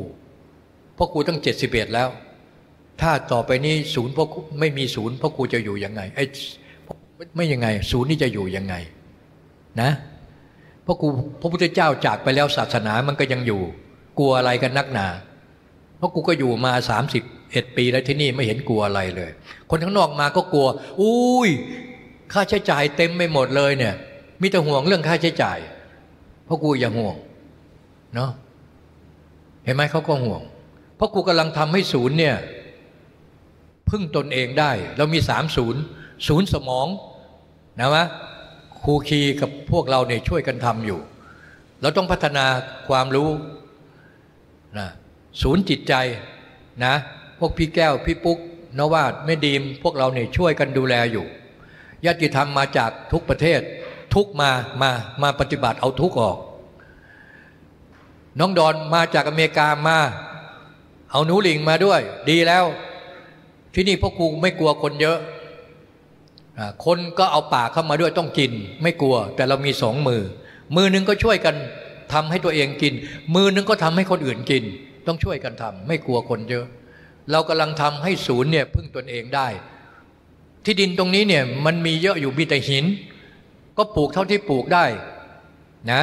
พ่อครูตั้งเจ็ดสิบเอ็ดแล้ว ถ้าต่อไปนี้ศูนย์พ่อไม่มีศูนย์พ่อครูจะอยู่ยังไงไอ้ไม่ยังไง ศูนย์นี่จะอยู่ยังไง นะพราะกูพระพุทธเจ้าจากไปแล้วศาสนามันก็ยังอยู่ กลัวอะไรกันนักหนา เพราะกูก็อยู่มาสามสิบ เอ็ดปีแล้วที่นี่ไม่เห็นกลัวอะไรเลย คนข้างนอกมาก็กลัว อุ้ยค่าใช้จ่ายเต็มไปหมดเลยเนี่ย มีแต่ห่วงเรื่องค่าใช้จ่าย เพราะกูอย่าห่วงเนาะเห็นไหมเขาก็ห่วง เพราะกูกำลังทำให้ศูนย์เนี่ยพึ่งตนเองได้ เรามีสามศูนย์ศูนย์สมองนะวะครูคีกับพวกเราเนี่ยช่วยกันทำอยู่ เราต้องพัฒนาความรู้นะศูนย์จิตใจนะ พวกพี่แก้วพี่ปุ๊กนวาดไม่ดีมพวกเราเนี่ยช่วยกันดูแลอยู่ญาติธรรมมาจากทุกประเทศ ทุกมามามาปฏิบัติเอาทุกออก น้องดอนมาจากอเมริกามา เอาหนูหลิงมาด้วย ดีแล้ว ที่นี่พวกครูไม่กลัวคนเยอะคนก็เอาปากเข้ามาด้วยต้องกิน ไม่กลัว แต่เรามีสองมือ มือนึงก็ช่วยกันทำให้ตัวเองกิน มือนึงก็ทำให้คนอื่นกิน ต้องช่วยกันทำไม่กลัวคนเยอะ เรากำลังทำให้ศูนย์เนี่ยพึ่งตนเองได้ ที่ดินตรงนี้เนี่ยมันมีเยอะอยู่มีแต่หิน ก็ปลูกเท่าที่ปลูกได้นะ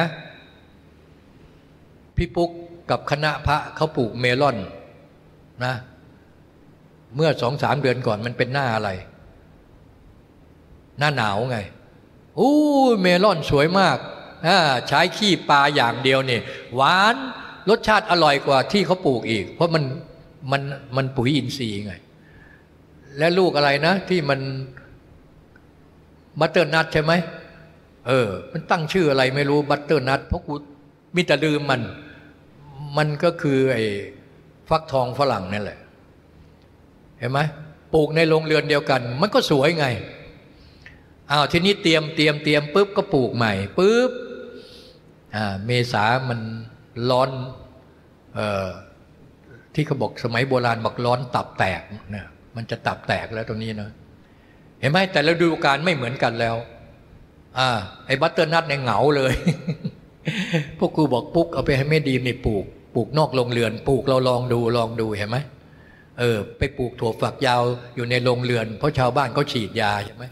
พี่ปุ๊กกับคณะพระเขาปลูกเมลอนนะเมื่อสองสามเดือนก่อนมันเป็นหน้าอะไร หน้าหนาวไงอู้เมลอนสวยมากใช้ขี้ปลาอย่างเดียวเนี่ยหวานรสชาติอร่อยกว่าที่เขาปลูกอีก เพราะมัน มันมันปุ๋ยอินทรีย์ไง และลูกอะไรนะ ที่มันบัตเตอร์นัทใช่ไหมเออ มันตั้งชื่ออะไรไม่รู้บัตเตอร์นัทเพราะกูมิต่ลืมมัน มันก็คือไอ้ฟักทองฝรั่งนั่นแหละ เห็นไหมปลูกในโรงเรือนเดียวกัน มันก็สวยไงอ้าวทีนี้เตรียมเตรียมเตรียมปุ๊บก็ปลูกใหม่ปุ๊บอ่าเมษามันร้อนเออ ที่เขาบอกสมัยโบราณบอกร้อนตับแตกนะมันจะตับแตกแล้วตรงนี้นะเห็นไหมแต่ละฤดูกาลไม่เหมือนกันแล้ว อ่า ไอ้ butternut นี่เน่าเลย พวกครูบอกปุ๊กเอาไปให้แม่ดีมนี่ปลูก ปลูกนอกโรงเรือน ปลูกเราลองดูลองดูเห็นไหมเออ ไปปลูกถั่วฝักยาวอยู่ในโรงเรือน เพราะชาวบ้านเขาฉีดยาใช่ไหม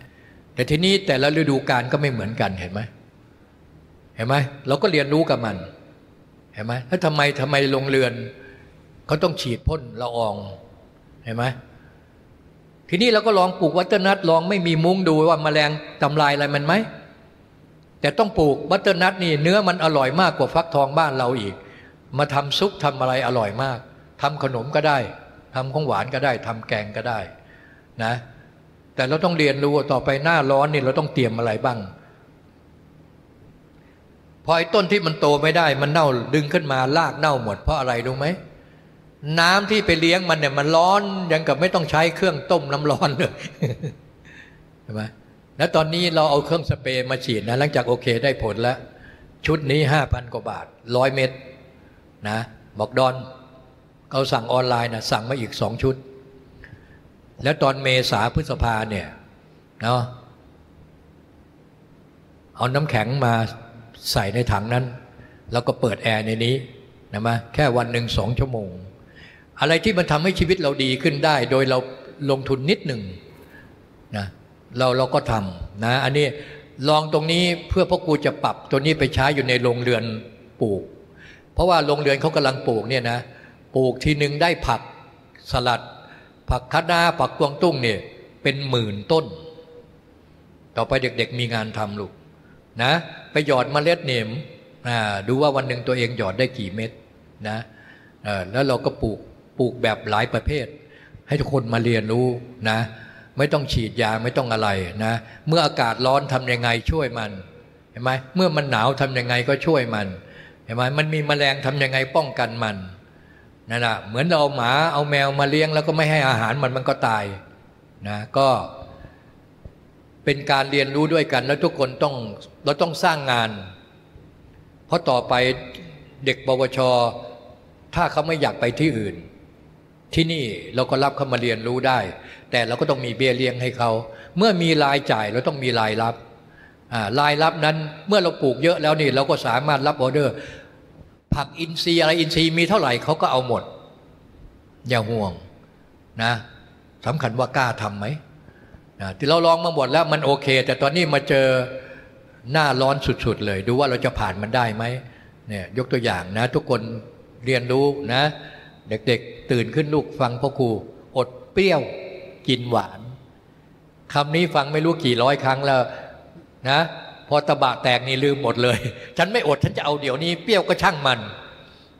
แต่ทีนี้แต่ละฤดูกาลก็ไม่เหมือนกันเห็นไหมเห็นไหมเราก็เรียนรู้กับมัน เห็นไหมแล้วทำไมทำไมโรงเรือน เขาต้องฉีดพ่นละอองเห็นไหมทีนี้เราก็ลองปลูก butternut ลองไม่มีมุ้งดูว่ามาแมลงทำลายอะไรมันไหมแต่ต้องปลูก butternut นี่เนื้อมันอร่อยมากกว่าฟักทองบ้านเราอีก มาทำซุปทำอะไรอร่อยมากทำขนมก็ได้ทำของหวานก็ได้ทำแกงก็ได้นะแต่เราต้องเรียนรู้ต่อไปหน้าร้อนนี่เราต้องเตรียมอะไรบ้าง พอไอ้ต้นที่มันโตไม่ได้ มันเน่าดึงขึ้นมาลากเน่าหมดเพราะอะไรรู้ไหม น้ำที่ไปเลี้ยงมันเนี่ยมันร้อนยังกับไม่ต้องใช้เครื่องต้มน้ำร้อนเลยใช่ไหมแล้วตอนนี้เราเอาเครื่องสเปรย์มาฉีดนะหลังจากโอเคได้ผลแล้ว ชุดนี้ห้าพันกว่าบาทร้อยเม็ดนะบอกดอนเขาสั่งออนไลน์นะสั่งมาอีกสองชุด แล้วตอนเมษาพฤษภาเนี่ยเนาะเอาน้ำแข็งมาใส่ในถังนั้น แล้วก็เปิดแอร์ในนี้นะมาแค่วันหนึ่งสองชั่วโมง อะไรที่มันทำให้ชีวิตเราดีขึ้นได้ โดยเราลงทุนนิดหนึ่งนะเราเราก็ทำนะอันนี้ลองตรงนี้เพื่อพ่อครูจะปรับตัวนี้ไปใช้อยู่ในโรงเรือนปลูก เพราะว่าโรงเรือนเขากำลังปลูกเนี่ยนะปลูกทีหนึ่งได้ผักสลัด ผักคะน้าผักกวางตุ้งเนี่ยเป็นหมื่นต้น ต่อไปเด็กๆมีงานทำลูกนะไปหยอดเมล็ดเนี่ยดูว่าวันหนึ่งตัวเองหยอดได้กี่เม็ดนะแล้วเราก็ปลูก ปลูกแบบหลายประเภท ให้ทุกคนมาเรียนรู้นะไม่ต้องฉีดยาไม่ต้องอะไรนะ เมื่ออากาศร้อนทำยังไงช่วยมันเห็นไหมเมื่อมันหนาวทำยังไงก็ช่วยมันเห็นไหมมันมีแมลงทำยังไงป้องกันมันนั่นแหะเหมือนเราเอาหมาเอาแมวมาเลี้ยง แล้วก็ไม่ให้อาหารมันมันก็ตายนะก็เป็นการเรียนรู้ด้วยกัน แล้วทุกคนต้องเราต้องสร้างงาน เพราะต่อไปเด็กปวชถ้าเขาไม่อยากไปที่อื่น ที่นี่เราก็รับเข้ามาเรียนรู้ได้ แต่เราก็ต้องมีเบี้ยเลี้ยงให้เขา เมื่อมีรายจ่ายเราต้องมีรายรับรายรับนั้นเมื่อเราปลูกเยอะแล้วนี่เราก็สามารถรับออเดอร์ ผักอินทรีย์อะไรอินทรีย์มีเท่าไหร่เขาก็เอาหมด อย่าห่วงนะสำคัญว่ากล้าทำไหมนะที่เราลองมาหมดแล้วมันโอเค แต่ตอนนี้มาเจอหน้าร้อนสุด ๆ เลย ดูว่าเราจะผ่านมันได้ไหมเนี่ยยกตัวอย่างนะ ทุกคนเรียนรู้นะ เด็กๆ ตื่นขึ้นลูกฟังพ่อครู อดเปรี้ยวกินหวานคำนี้ฟังไม่รู้กี่ร้อยครั้งแล้วนะพอตะบะแตกนี่ลืมหมดเลย ฉันไม่อดฉันจะเอาเดี๋ยวนี้เปรี้ยวก็ช่างมัน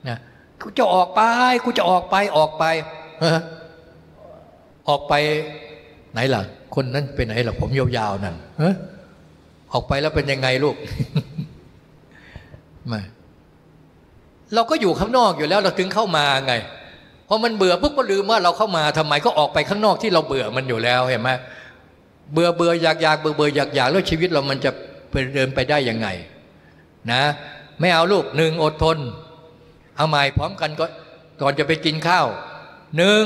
นะกูจะออกไปกูจะออกไปออกไปออกไปไหนล่ะ คนนั้นเป็นไหนล่ะผมยาวๆนั่นออกไปแล้วเป็นยังไงลูกไม่ เราก็อยู่ข้างนอกอยู่แล้วเราถึงเข้ามาไงพอมันเบื่อปุ๊บก็ลืมว่าเราเข้ามาทำไมก็ออกไปข้างนอกที่เราเบื่อมันอยู่แล้วเห็นไหมเบื่อเบื่ออยากอยากเบื่อเบื่ออยากอยากแล้วชีวิตเรามันจะไปเดินไปได้ยังไง นะ ไม่เอาลูกหนึ่งอดทน เอาใหม่พร้อมกันก็ก่อนจะไปกินข้าวหนึ่ง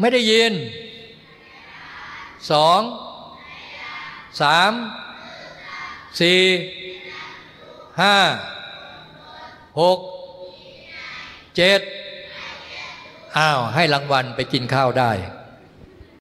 ไม่ได้ยินสองสามสี่ห้า หกเจ็ดอ้าว ให้รางวัลไปกินข้าวได้